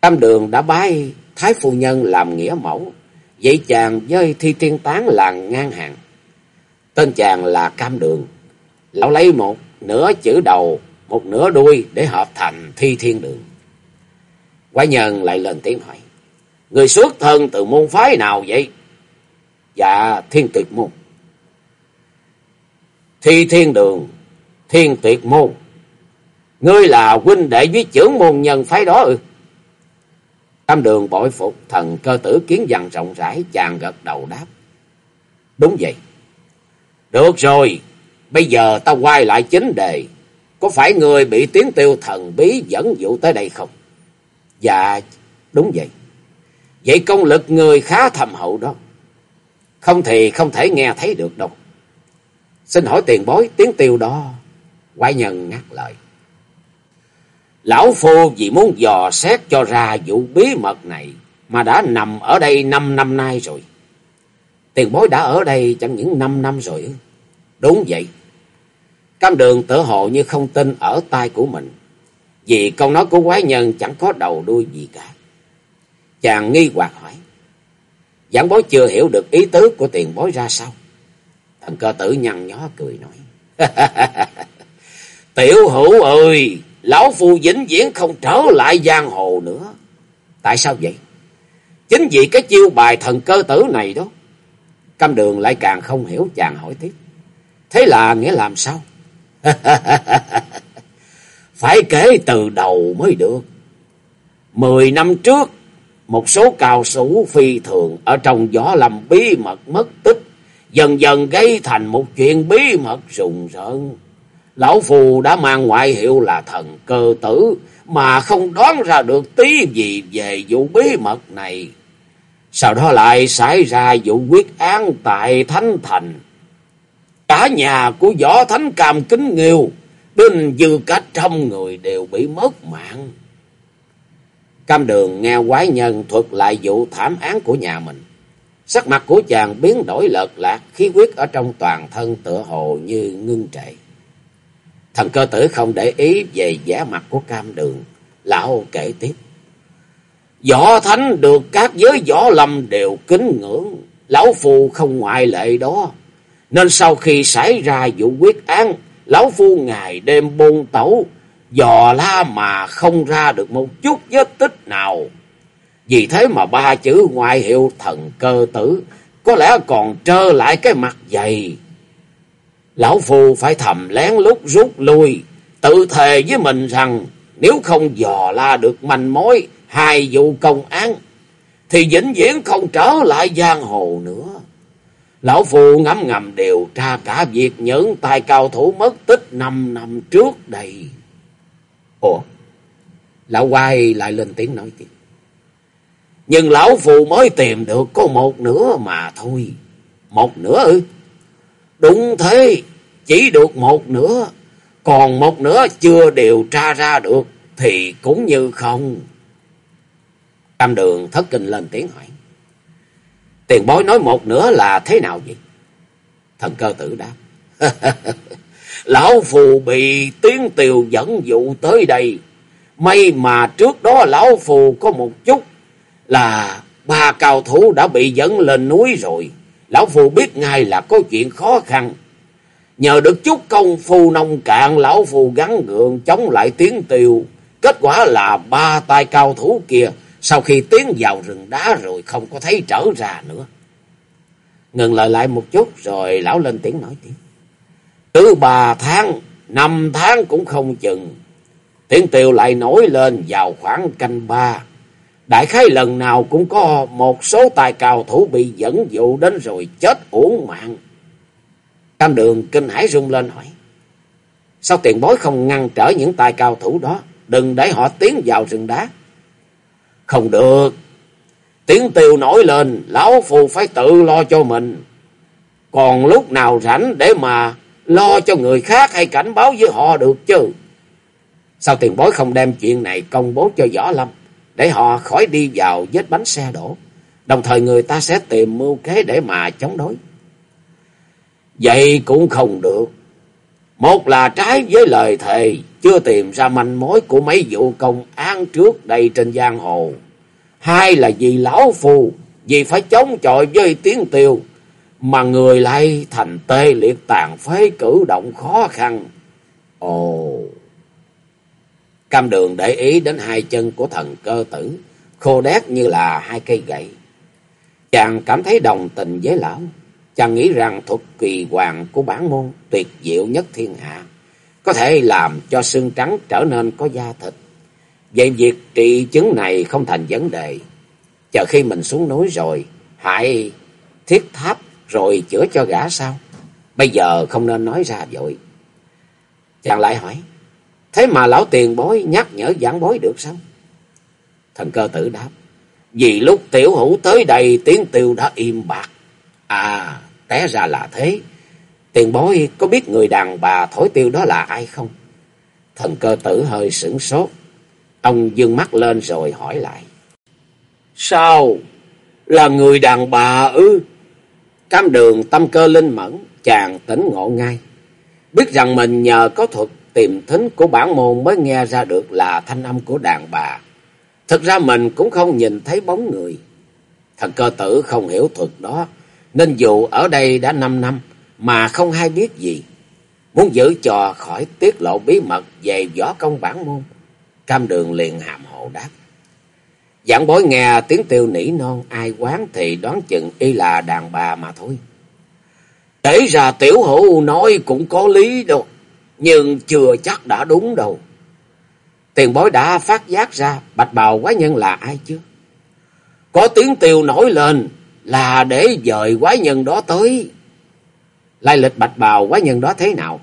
Tam đường đã bái Thái Phu Nhân làm nghĩa mẫu. Vậy chàng với Thi Thiên Tán là ngang hàng. Tên chàng là Cam Đường. Lão lấy một nửa chữ đầu, một nửa đuôi để hợp thành Thi Thiên Đường. Quái nhân lại lên tiếng hỏi. Người xuất thân từ môn phái nào vậy? Dạ thiên tuyệt môn. Thi thiên đường, thiên tuyệt môn. Ngươi là huynh đệ với trưởng môn nhân phái đó ư? Tam đường bội phục thần cơ tử kiến dằn rộng rãi chàng gật đầu đáp. Đúng vậy. Được rồi, bây giờ ta quay lại chính đề. Có phải người bị tiếng tiêu thần bí dẫn dụ tới đây không? Dạ, đúng vậy. Vậy công lực người khá thầm hậu đó. Không thì không thể nghe thấy được đâu. Xin hỏi tiền bối tiếng tiêu đó. Quái nhân ngắt lời. Lão Phu vì muốn dò xét cho ra vụ bí mật này mà đã nằm ở đây năm năm nay rồi. Tiền bối đã ở đây chẳng những năm năm rồi. Đúng vậy. Cam đường tự hộ như không tin ở tai của mình. Vì câu nói của quái nhân chẳng có đầu đuôi gì cả. Chàng nghi hoặc hỏi. Giảng bối chưa hiểu được ý tứ của tiền bối ra sao. Thần cơ tử nhăn nhó cười nói. Tiểu hữu ơi, lão phu vĩnh viễn không trở lại giang hồ nữa. Tại sao vậy? Chính vì cái chiêu bài thần cơ tử này đó. Cam đường lại càng không hiểu chàng hỏi tiếp. Thế là nghĩa làm sao? Phải kể từ đầu mới được. Mười năm trước, một số cao sủ phi thường ở trong gió lầm bí mật mất tích, dần dần gây thành một chuyện bí mật rùng rợn. Lão Phù đã mang ngoại hiệu là thần cơ tử, mà không đoán ra được tí gì về vụ bí mật này. Sau đó lại xảy ra vụ quyết án tại Thánh Thành. Cả nhà của võ thánh cam kính nghiêu, đến dư cả trăm người đều bị mất mạng. Cam đường nghe quái nhân thuật lại vụ thảm án của nhà mình. Sắc mặt của chàng biến đổi lợt lạc, khí huyết ở trong toàn thân tựa hồ như ngưng trệ. Thần cơ tử không để ý về vẻ mặt của cam đường. Lão kể tiếp. Võ thánh được các giới võ lâm đều kính ngưỡng. Lão phù không ngoại lệ đó. Nên sau khi xảy ra vụ quyết án, lão phu ngày đêm bôn tẩu, dò la mà không ra được một chút vết tích nào. Vì thế mà ba chữ ngoại hiệu thần cơ tử có lẽ còn trơ lại cái mặt dày. Lão Phu phải thầm lén lút rút lui, tự thề với mình rằng nếu không dò la được manh mối hai vụ công án, thì vĩnh viễn không trở lại giang hồ nữa. Lão Phu ngắm ngầm điều tra cả việc những tài cao thủ mất tích năm năm trước đây. Ủa? Lão quay lại lên tiếng nói tiếp. Nhưng lão Phu mới tìm được có một nửa mà thôi. Một nửa ư? Đúng thế, chỉ được một nửa. Còn một nửa chưa điều tra ra được thì cũng như không. Tam đường thất kinh lên tiếng hỏi. Tiền bối nói một nửa là thế nào vậy? Thần cơ tử đáp. Lão phù bị tiếng tiều dẫn dụ tới đây. May mà trước đó lão phù có một chút là ba cao thủ đã bị dẫn lên núi rồi. Lão phù biết ngay là có chuyện khó khăn. Nhờ được chút công phu nông cạn, lão phù gắn gượng chống lại tiếng tiều. Kết quả là ba tay cao thủ kia sau khi tiến vào rừng đá rồi không có thấy trở ra nữa. Ngừng lại lại một chút rồi lão lên tiếng nói tiếp. Từ ba tháng, năm tháng cũng không chừng. Tiếng tiều lại nổi lên vào khoảng canh ba. Đại khái lần nào cũng có một số tài cao thủ bị dẫn dụ đến rồi chết uổng mạng. Cam đường kinh hãi rung lên hỏi. Sao tiền bối không ngăn trở những tài cao thủ đó? Đừng để họ tiến vào rừng đá. Không được. Tiếng tiêu nổi lên, lão phù phải tự lo cho mình. Còn lúc nào rảnh để mà lo cho người khác hay cảnh báo với họ được chứ. Sao tiền bối không đem chuyện này công bố cho Võ Lâm, để họ khỏi đi vào vết bánh xe đổ, Đồng thời người ta sẽ tìm mưu kế để mà chống đối. Vậy cũng không được. Một là trái với lời thề, chưa tìm ra manh mối của mấy vụ công án trước đây trên giang hồ. Hai là vì lão phù, vì phải chống chọi với tiếng tiêu, mà người lại thành tê liệt tàn phế cử động khó khăn. Ồ! Cam đường để ý đến hai chân của thần cơ tử, khô đét như là hai cây gậy. Chàng cảm thấy đồng tình với lão. Chàng nghĩ rằng thuật kỳ hoàng của bản môn tuyệt diệu nhất thiên hạ. Có thể làm cho xương trắng trở nên có da thịt. Vậy việc trị chứng này không thành vấn đề. Chờ khi mình xuống núi rồi, hãy thiết tháp rồi chữa cho gã sao? Bây giờ không nên nói ra vội. Chàng lại hỏi, thế mà lão tiền bối nhắc nhở giảng bối được sao? Thần cơ tử đáp, vì lúc tiểu hữu tới đây tiếng tiêu đã im bạc. À, té ra là thế. Tiền bối có biết người đàn bà thổi tiêu đó là ai không? Thần cơ tử hơi sửng sốt. Ông dương mắt lên rồi hỏi lại. Sao? Là người đàn bà ư? Cam đường tâm cơ linh mẫn, chàng tỉnh ngộ ngay. Biết rằng mình nhờ có thuật tìm thính của bản môn mới nghe ra được là thanh âm của đàn bà. Thực ra mình cũng không nhìn thấy bóng người. Thần cơ tử không hiểu thuật đó, nên dù ở đây đã năm năm mà không hay biết gì. Muốn giữ cho khỏi tiết lộ bí mật về võ công bản môn. Cam đường liền hàm hộ đáp. Giảng bối nghe tiếng tiêu nỉ non ai quán thì đoán chừng y là đàn bà mà thôi. Kể ra tiểu hữu nói cũng có lý đâu, nhưng chưa chắc đã đúng đâu. Tiền bối đã phát giác ra bạch bào quái nhân là ai chưa? Có tiếng tiêu nổi lên là để dời quái nhân đó tới. Lai lịch bạch bào quái nhân đó thế nào?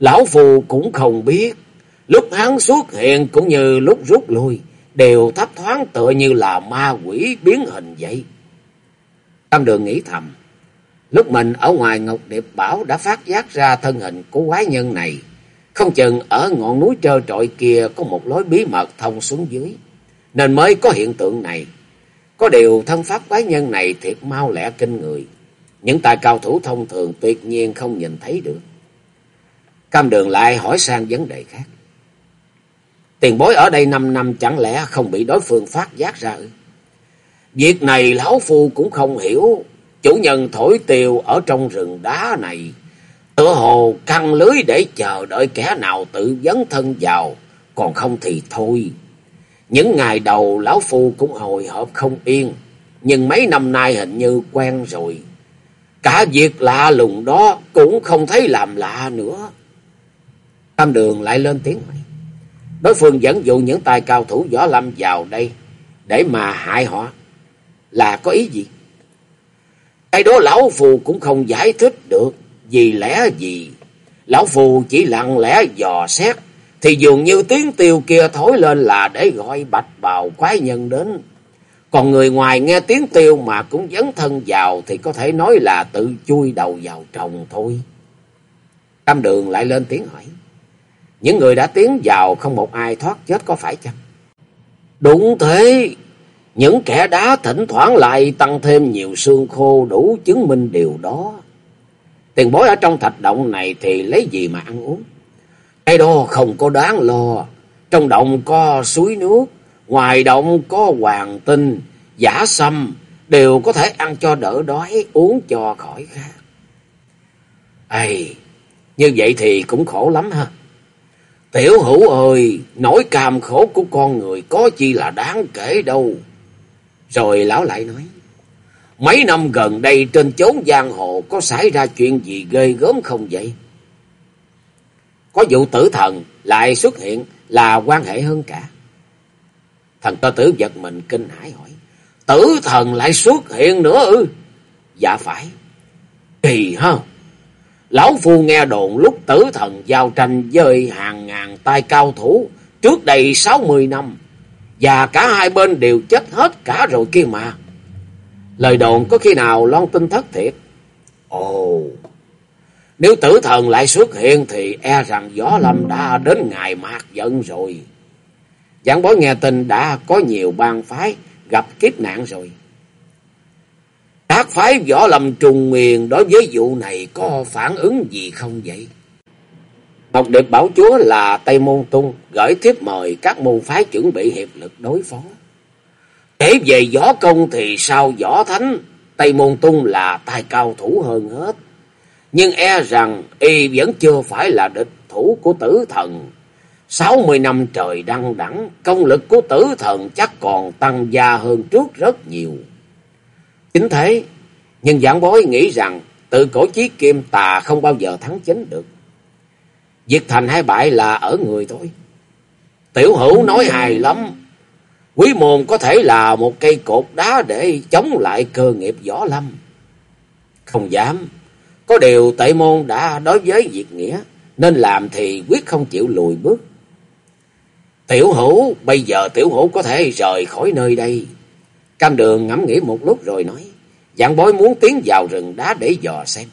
Lão phù cũng không biết. Lúc hắn xuất hiện cũng như lúc rút lui đều thấp thoáng tựa như là ma quỷ biến hình vậy. Tam đường nghĩ thầm, lúc mình ở ngoài Ngọc Điệp Bảo đã phát giác ra thân hình của quái nhân này, không chừng ở ngọn núi trơ trọi kia có một lối bí mật thông xuống dưới, nên mới có hiện tượng này. Có điều thân pháp quái nhân này thiệt mau lẻ kinh người, những tài cao thủ thông thường tuyệt nhiên không nhìn thấy được. Cam đường lại hỏi sang vấn đề khác. Tiền bối ở đây năm năm chẳng lẽ không bị đối phương phát giác ra ư? Việc này lão phu cũng không hiểu. Chủ nhân thổi tiêu ở trong rừng đá này. Tựa hồ căng lưới để chờ đợi kẻ nào tự dấn thân vào. Còn không thì thôi. Những ngày đầu lão phu cũng hồi hộp không yên. Nhưng mấy năm nay hình như quen rồi. Cả việc lạ lùng đó cũng không thấy làm lạ nữa. Tam đường lại lên tiếng mày. Đối phương dẫn dụ những tài cao thủ võ lâm vào đây để mà hại họ là có ý gì? Cái đó lão phù cũng không giải thích được, vì lẽ gì. Lão phù chỉ lặng lẽ dò xét thì dường như tiếng tiêu kia thổi lên là để gọi bạch bào quái nhân đến. Còn người ngoài nghe tiếng tiêu mà cũng dấn thân vào thì có thể nói là tự chui đầu vào trồng thôi. Cam đường lại lên tiếng hỏi. Những người đã tiến vào không một ai thoát chết có phải chăng? Đúng thế. Những kẻ đá thỉnh thoảng lại tăng thêm nhiều xương khô đủ chứng minh điều đó. Tiền bối ở trong thạch động này thì lấy gì mà ăn uống? Cái đó không có đáng lo. Trong động có suối nước, ngoài động có hoàng tinh, giả sâm, đều có thể ăn cho đỡ đói, uống cho khỏi khát. Ây, như vậy thì cũng khổ lắm ha. Tiểu hữu ơi, nỗi cam khổ của con người có chi là đáng kể đâu. Rồi lão lại nói, mấy năm gần đây trên chốn giang hồ có xảy ra chuyện gì ghê gớm không vậy? Có vụ tử thần lại xuất hiện là quan hệ hơn cả. Thần cơ tử giật mình kinh hãi hỏi, tử thần lại xuất hiện nữa ư? Dạ phải. Kỳ ha. Lão Phu nghe đồn lúc tử thần giao tranh với hàng ngàn tay cao thủ trước đây sáu mươi năm. Và cả hai bên đều chết hết cả rồi kia mà. Lời đồn có khi nào lon tin thất thiệt? Ồ, nếu tử thần lại xuất hiện thì e rằng gió lâm đã đến ngày mạc giận rồi. Giảng bối nghe tin đã có nhiều bang phái gặp kiếp nạn rồi. Các phái võ lâm trùng nguyên đối với vụ này có phản ứng gì không vậy? Ngọc Điệp bảo chúa là Tây Môn Tung gửi thiếp mời các môn phái chuẩn bị hiệp lực đối phó. Kể về võ công thì sao võ thánh, Tây Môn Tung là tài cao thủ hơn hết. Nhưng e rằng y vẫn chưa phải là địch thủ của tử thần. Sáu mươi năm trời đăng đẳng, công lực của tử thần chắc còn tăng gia hơn trước rất nhiều. Chính thế, nhưng giảng bối nghĩ rằng tự cổ chí kim tà không bao giờ thắng chính được. Việc thành hay bại là ở người thôi. Tiểu hữu nói hài lắm. Quý môn có thể là một cây cột đá để chống lại cơ nghiệp võ lâm. Không dám. Có điều tệ môn đã đối với việc nghĩa. Nên làm thì quyết không chịu lùi bước. Tiểu hữu, bây giờ tiểu hữu có thể rời khỏi nơi đây. Cam đường ngẫm nghĩ một lúc rồi nói. Dạng bối muốn tiến vào rừng đá để dò xem.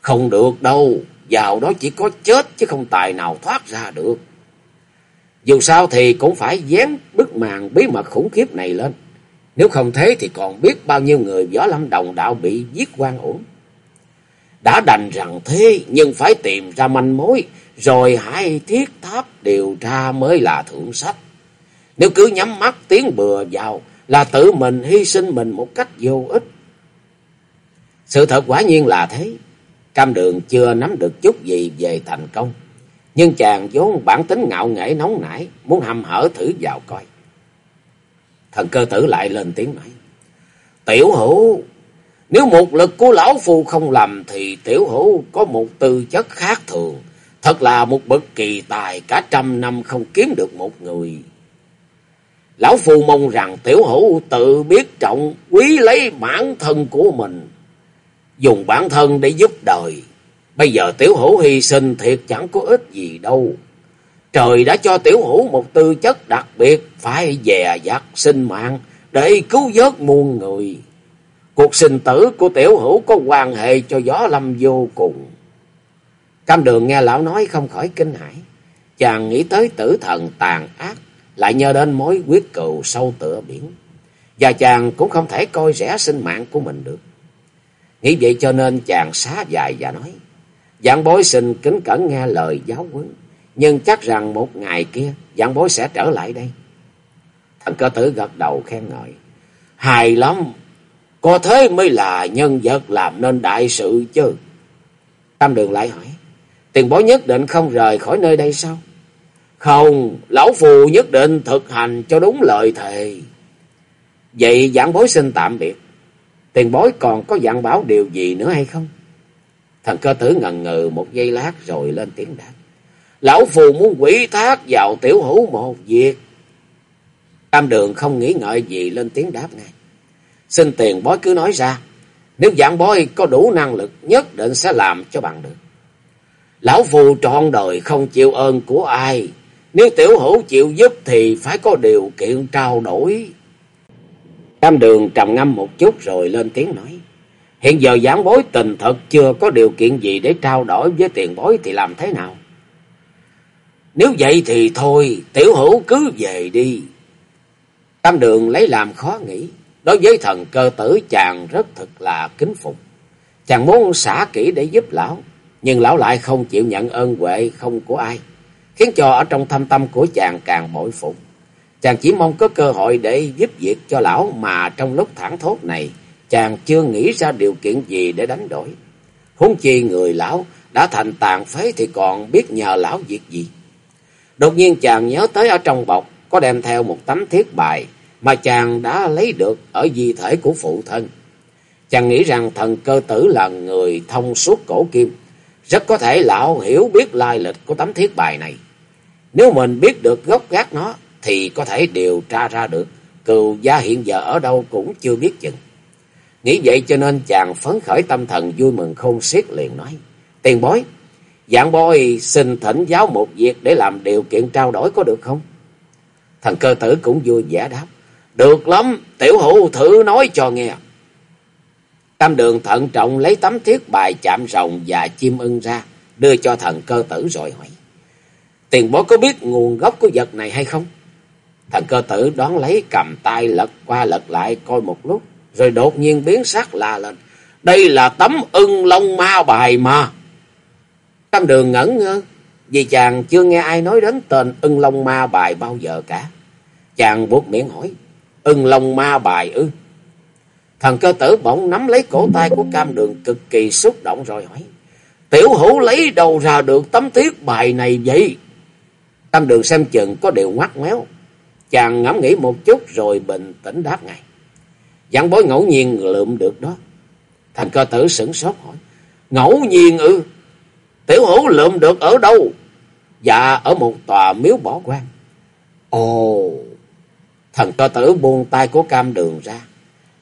Không được đâu, vào đó chỉ có chết chứ không tài nào thoát ra được. Dù sao thì cũng phải dán bức màn bí mật khủng khiếp này lên. Nếu không thế thì còn biết bao nhiêu người võ lâm đồng đạo bị giết quan uổng. Đã đành rằng thế nhưng phải tìm ra manh mối rồi hãy thiết tháp điều tra mới là thượng sách. Nếu cứ nhắm mắt tiến bừa vào là tự mình hy sinh mình một cách vô ích. Sự thật quả nhiên là thế. Cam đường chưa nắm được chút gì về thành công. Nhưng chàng vốn bản tính ngạo nghễ nóng nảy, muốn hầm hở thử vào coi. Thần cơ tử lại lên tiếng nói. Tiểu hữu, nếu một lực của lão phu không lầm thì tiểu hữu có một tư chất khác thường. Thật là một bậc kỳ tài cả trăm năm không kiếm được một người. Lão phu mong rằng tiểu hữu tự biết trọng quý lấy bản thân của mình dùng bản thân để giúp đời. Bây giờ tiểu hữu hy sinh thiệt chẳng có ích gì đâu. Trời đã cho tiểu hữu một tư chất đặc biệt, phải dè dặt sinh mạng để cứu vớt muôn người. Cuộc sinh tử của tiểu hữu có quan hệ cho gió lâm vô cùng. Cam đường nghe lão nói không khỏi kinh hãi. Chàng nghĩ tới tử thần tàn ác, lại nhớ đến mối quyết cừu sâu tựa biển. Và chàng cũng không thể coi rẻ sinh mạng của mình được. Nghĩ vậy cho nên chàng xá dài và nói. Dạng bối xin kính cẩn nghe lời giáo huấn. Nhưng chắc rằng một ngày kia dạng bối sẽ trở lại đây. Thần cơ tử gật đầu khen ngợi. Hài lắm. Có thế mới là nhân vật làm nên đại sự chứ. Tam đường lại hỏi. Tiền bối nhất định không rời khỏi nơi đây sao? Không, lão phù nhất định thực hành cho đúng lời thề. Vậy giảng bối xin tạm biệt. Tiền bối còn có dặn bảo điều gì nữa hay không? Thần cơ tử ngần ngừ một giây lát rồi lên tiếng đáp. Lão phù muốn quỷ thác vào tiểu hữu một việc. Tam đường không nghĩ ngợi gì lên tiếng đáp ngay. Xin tiền bói cứ nói ra. Nếu dạng bói có đủ năng lực nhất định sẽ làm cho bằng được. Lão phù trọn đời không chịu ơn của ai. Nếu tiểu hữu chịu giúp thì phải có điều kiện trao đổi. Tam đường trầm ngâm một chút rồi lên tiếng nói. Hiện giờ giảng bối tình thật chưa có điều kiện gì để trao đổi với tiền bối thì làm thế nào? Nếu vậy thì thôi, tiểu hữu cứ về đi. Tam đường lấy làm khó nghĩ. Đối với thần cơ tử chàng rất thật là kính phục. Chàng muốn xả kỹ để giúp lão. Nhưng lão lại không chịu nhận ơn huệ không của ai. Khiến cho ở trong thâm tâm của chàng càng bội phục. Chàng chỉ mong có cơ hội để giúp việc cho lão mà trong lúc thẳng thốt này, chàng chưa nghĩ ra điều kiện gì để đánh đổi. Huống chi người lão đã thành tàn phế thì còn biết nhờ lão việc gì. Đột nhiên chàng nhớ tới ở trong bọc có đem theo một tấm thiết bài mà chàng đã lấy được ở di thể của phụ thân. Chàng nghĩ rằng thần cơ tử là người thông suốt cổ kim. Rất có thể lão hiểu biết lai lịch của tấm thiết bài này. Nếu mình biết được gốc gác nó thì có thể điều tra ra được cừu gia hiện giờ ở đâu cũng chưa biết chừng. Nghĩ vậy cho nên chàng phấn khởi tâm thần vui mừng khôn xiết liền nói. Tiền bối, dạng bôi xin thỉnh giáo một việc để làm điều kiện trao đổi có được không? Thần cơ tử cũng vui vẻ đáp. Được lắm, tiểu hữu thử nói cho nghe. Tam đường thận trọng lấy tấm thiết bài chạm rồng và chim ưng ra, đưa cho thần cơ tử rồi hỏi. Tiền bối có biết nguồn gốc của vật này hay không? Thần cơ tử đón lấy cầm tay lật qua lật lại coi một lúc, rồi đột nhiên biến sắc la lên. Đây là tấm ưng long ma bài mà. Tam đường ngẩn ngơ, vì chàng chưa nghe ai nói đến tên ưng long ma bài bao giờ cả. Chàng buộc miệng hỏi, ưng long ma bài ư? Thần cơ tử bỗng nắm lấy cổ tay của cam đường cực kỳ xúc động rồi hỏi. Tiểu hữu lấy đâu ra được tấm tiết bài này vậy? Cam đường xem chừng có điều ngoắt méo Chàng ngẫm nghĩ một chút rồi bình tĩnh đáp ngay. Giảng bối ngẫu nhiên lượm được đó. Thành cơ tử sửng sốt hỏi. Ngẫu nhiên ư? Tiểu hữu lượm được ở đâu? Dạ ở một tòa miếu bỏ quan. Ồ! Thần cơ tử buông tay của cam đường ra.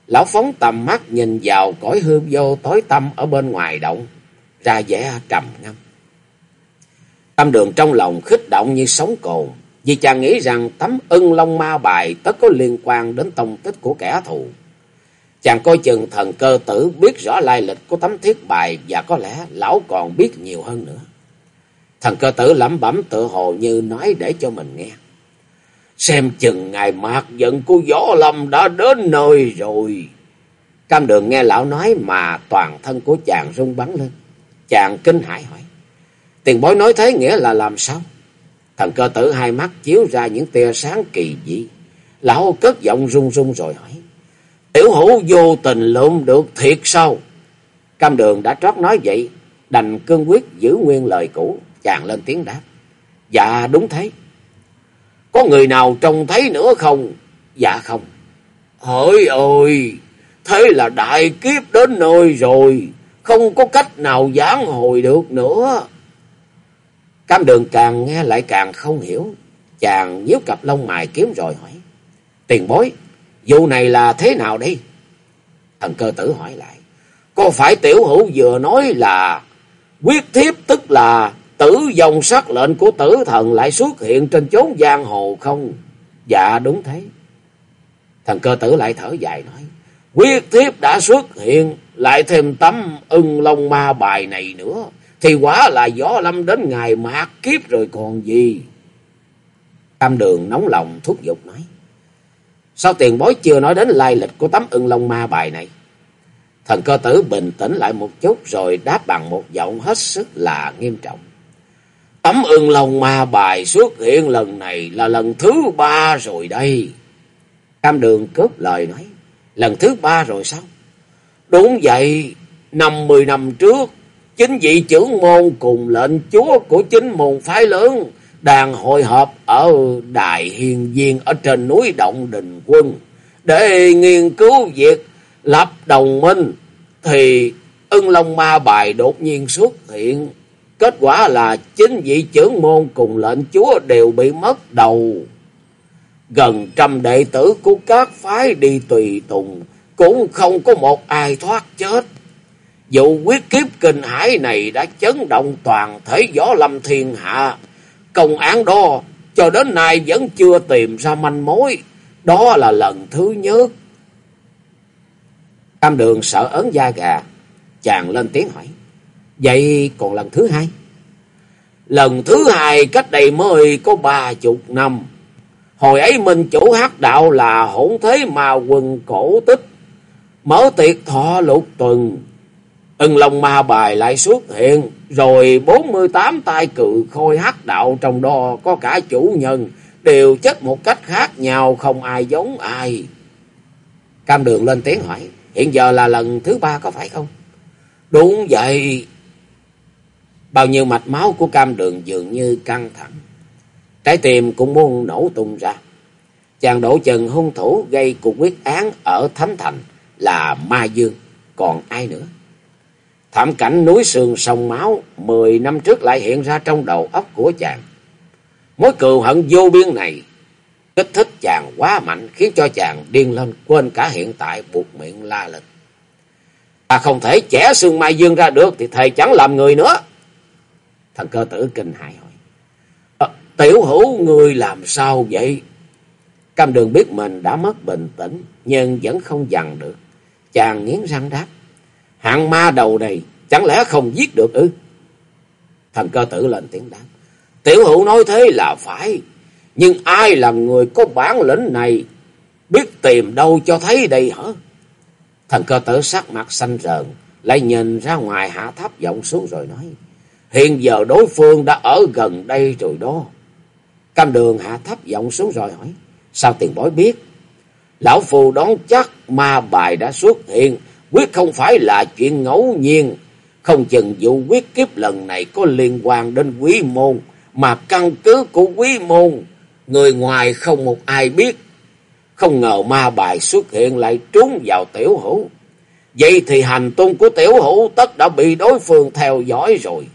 Lão phóng tầm mắt nhìn vào cõi hư vô tối tâm ở bên ngoài động. Ra vẻ trầm ngâm. Tâm đường trong lòng khích động như sóng cồn. Vì chàng nghĩ rằng tấm ưng long ma bài tất có liên quan đến tông tích của kẻ thù. Chàng coi chừng thần cơ tử biết rõ lai lịch của tấm thiết bài và có lẽ lão còn biết nhiều hơn nữa. Thần cơ tử lẩm bẩm tự hồ như nói để cho mình nghe. Xem chừng ngày mạc giận của gió lâm đã đến nơi rồi. Cam đường nghe lão nói mà toàn thân của chàng rung bắn lên. Chàng kinh hãi hỏi. Tiền bối nói thế nghĩa là làm sao? Thần cơ tử hai mắt chiếu ra những tia sáng kỳ dị. Lão cất giọng run run rồi hỏi. Tiểu hữu vô tình lượm được thiệt sao? Cam đường đã trót nói vậy. Đành cương quyết giữ nguyên lời cũ. Chàng lên tiếng đáp. Dạ đúng thế. Có người nào trông thấy nữa không? Dạ không. Hỡi ơi! Thế là đại kiếp đến nơi rồi. Không có cách nào giảng hồi được nữa. Cam đường càng nghe lại càng không hiểu. Chàng nhíu cặp lông mày kiếm rồi hỏi. Tiền bối, vụ này là thế nào đây? Thần cơ tử hỏi lại. Có phải tiểu hữu vừa nói là quyết thiếp tức là tử dòng sắc lệnh của tử thần lại xuất hiện trên chốn giang hồ không? Dạ đúng thế. Thần cơ tử lại thở dài nói. Quyết thiếp đã xuất hiện, lại thêm tấm ưng long ma bài này nữa, thì quả là gió lâm đến ngày mạt kiếp rồi còn gì. Tam đường nóng lòng thúc giục nói. Sao tiền bối chưa nói đến lai lịch của tấm ưng long ma bài này? Thần cơ tử bình tĩnh lại một chút rồi đáp bằng một giọng hết sức là nghiêm trọng. Tấm ưng lòng ma bài xuất hiện lần này là lần thứ ba rồi đây. Cam đường cướp lời nói. Lần thứ ba rồi sao? Đúng vậy, năm mười năm trước, chính vị trưởng môn cùng lệnh chúa của chính môn phái lớn đang hội họp ở Đại Hiền Viên ở trên núi Động Đình Quân để nghiên cứu việc lập đồng minh thì ưng long ma bài đột nhiên xuất hiện. Kết quả là chính vị trưởng môn cùng lệnh chúa đều bị mất đầu. Gần trăm đệ tử của các phái đi tùy tùng cũng không có một ai thoát chết. Vụ quyết kiếp kinh hải này đã chấn động toàn thể gió lâm thiên hạ. Công án đó cho đến nay vẫn chưa tìm ra manh mối. Đó là lần thứ nhất. Tam đường sợ ớn da gà. Chàng lên tiếng hỏi. Vậy còn lần thứ hai? Lần thứ hai cách đây mới có ba chục năm. Hồi ấy minh chủ hát đạo là hỗn thế mà quần cổ tích. Mở tiệc thọ lục tuần Ưng lòng Ma Bài lại xuất hiện, rồi 48 tay cự khôi hát đạo trong đó có cả chủ nhân, đều chất một cách khác nhau, không ai giống ai. Cam Đường lên tiếng hỏi, hiện giờ là lần thứ ba có phải không? Đúng vậy. Bao nhiêu mạch máu của Cam Đường dường như căng thẳng. Trái tim cũng muốn nổ tung ra. Chàng đổ chừng hung thủ gây cuộc quyết án ở Thánh Thành là Ma Dương, còn ai nữa? Thảm cảnh núi sườn sông máu mười năm trước lại hiện ra trong đầu óc của chàng. Mối cừu hận vô biên này kích thích chàng quá mạnh khiến cho chàng điên lên quên cả hiện tại buộc miệng la lên. Ta không thể chẻ xương mai dương ra được thì thầy chẳng làm người nữa. Thần cơ tử kinh hại hỏi. À, tiểu hữu người làm sao vậy? Cam đường biết mình đã mất bình tĩnh nhưng vẫn không dằn được. Chàng nghiến răng đáp. Hạng ma đầu này chẳng lẽ không giết được ư? Thần cơ tử lên tiếng đáp. Tiểu hữu nói thế là phải. Nhưng ai là người có bản lĩnh này? Biết tìm đâu cho thấy đây hả? Thần cơ tử sắc mặt xanh rờn, lại nhìn ra ngoài hạ thấp giọng xuống rồi nói. Hiện giờ đối phương đã ở gần đây rồi đó. Cam đường hạ thấp giọng xuống rồi hỏi. Sao tiền bối biết? Lão phù đón chắc ma bài đã xuất hiện. Quyết không phải là chuyện ngẫu nhiên. Không chừng vụ quyết kiếp lần này có liên quan đến quý môn. Mà căn cứ của quý môn. Người ngoài không một ai biết. Không ngờ ma bài xuất hiện lại trúng vào tiểu hữu. Vậy thì hành tung của tiểu hữu tất đã bị đối phương theo dõi rồi.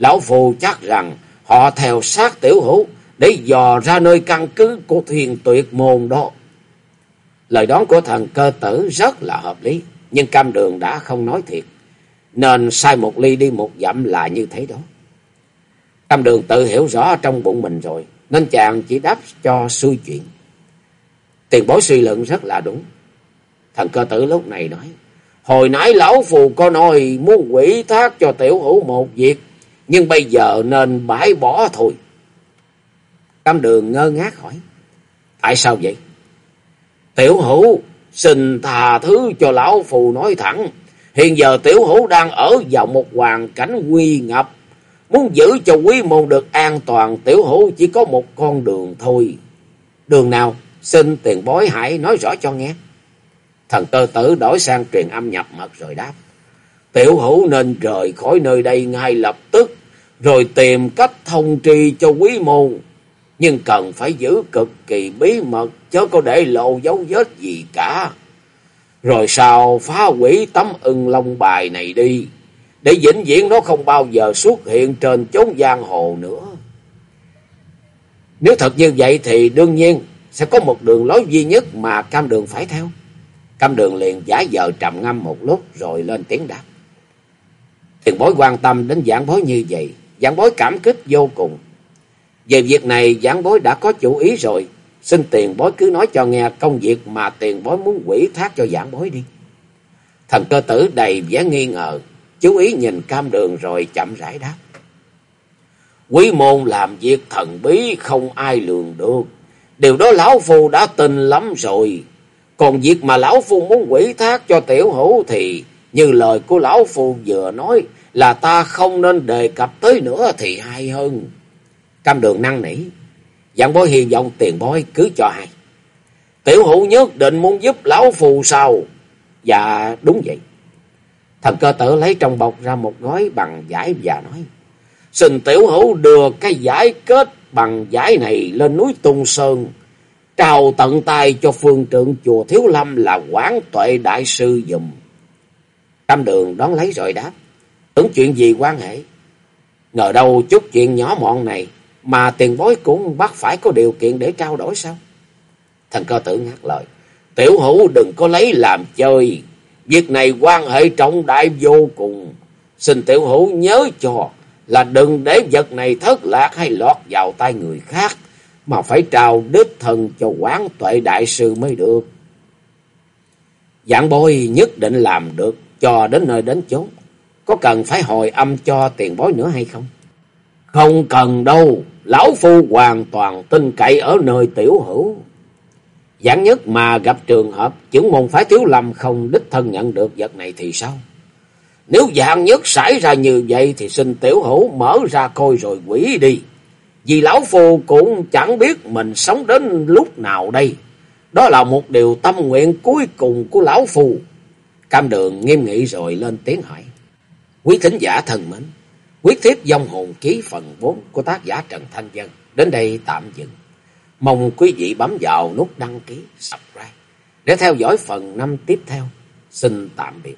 Lão Phù chắc rằng họ theo sát tiểu hữu để dò ra nơi căn cứ của thiền tuyệt môn đó. Lời đoán của thần cơ tử rất là hợp lý, nhưng cam đường đã không nói thiệt, nên sai một ly đi một dặm là như thế đó. Cam đường tự hiểu rõ trong bụng mình rồi, nên chàng chỉ đáp cho xui chuyện. Tiền bối suy luận rất là đúng. Thần cơ tử lúc này nói, hồi nãy lão phù có nói muốn quỷ thác cho tiểu hữu một việc, nhưng bây giờ nên bãi bỏ thôi. Cam đường ngơ ngác hỏi. Tại sao vậy? Tiểu hữu, xin thà thứ cho lão phù nói thẳng. Hiện giờ tiểu hữu đang ở vào một hoàn cảnh nguy ngập. Muốn giữ cho quý môn được an toàn, tiểu hữu chỉ có một con đường thôi. Đường nào? Xin tiền bối hãy nói rõ cho nghe. Thần cơ tử đổi sang truyền âm nhập mật rồi đáp. Tiểu hữu nên rời khỏi nơi đây ngay lập tức rồi tìm cách thông tri cho quý môn. Nhưng cần phải giữ cực kỳ bí mật, chớ có để lộ dấu vết gì cả. Rồi sao phá hủy tấm ưng long bài này đi, để vĩnh viễn nó không bao giờ xuất hiện trên chốn giang hồ nữa. Nếu thật như vậy thì đương nhiên sẽ có một đường lối duy nhất mà cam đường phải theo. Cam đường liền giả vờ trầm ngâm một lúc rồi lên tiếng đáp. Tiền bối quan tâm đến giảng bối như vậy, giảng bối cảm kích vô cùng. Về việc này, giảng bối đã có chủ ý rồi. Xin tiền bối cứ nói cho nghe công việc mà tiền bối muốn quỷ thác cho giảng bối đi. Thần cơ tử đầy vẻ nghi ngờ. Chú ý nhìn cam đường rồi chậm rãi đáp. Quý môn làm việc thần bí, không ai lường được. Điều đó lão phu đã tin lắm rồi. Còn việc mà lão phu muốn quỷ thác cho tiểu hữu thì, như lời của lão phu vừa nói là ta không nên đề cập tới nữa thì hay hơn. Cam đường năng nỉ. Dạng bối hy vọng tiền bối cứ cho hay. Tiểu hữu nhất định muốn giúp lão phù sao? Dạ đúng vậy. Thần cơ tử lấy trong bọc ra một gói bằng giải và nói. Xin tiểu hữu đưa cái giải kết bằng giải này lên núi Tung Sơn. Trao tận tay cho phương trượng chùa Thiếu Lâm là quán tuệ đại sư dùm. Cam đường đón lấy rồi đáp. Tưởng chuyện gì quan hệ? Ngờ đâu chút chuyện nhỏ mọn này mà tiền bối cũng bắt phải có điều kiện để trao đổi sao? Thần cơ tử ngắt lời. Tiểu hữu đừng có lấy làm chơi. Việc này quan hệ trọng đại vô cùng. Xin tiểu hữu nhớ cho là đừng để vật này thất lạc hay lọt vào tay người khác. Mà phải trao đích thần cho quán tuệ đại sư mới được. Dạng bôi nhất định làm được, cho đến nơi đến chốn. Có cần phải hồi âm cho tiền bối nữa hay không? Không cần đâu. Lão Phu hoàn toàn tin cậy ở nơi tiểu hữu. Giảng nhất mà gặp trường hợp chứng môn phái thiếu lầm không đích thân nhận được vật này thì sao? Nếu dạng nhất xảy ra như vậy thì xin tiểu hữu mở ra coi rồi quỷ đi. Vì lão phu cũng chẳng biết mình sống đến lúc nào đây. Đó là một điều tâm nguyện cuối cùng của lão phu. Cam đường nghiêm nghị rồi lên tiếng hỏi. Quý thính giả thân mến, quyết thiếp dòng hồn ký phần 4 của tác giả Trần Thanh Dân đến đây tạm dừng. Mong quý vị bấm vào nút đăng ký, subscribe để theo dõi phần 5 tiếp theo. Xin tạm biệt.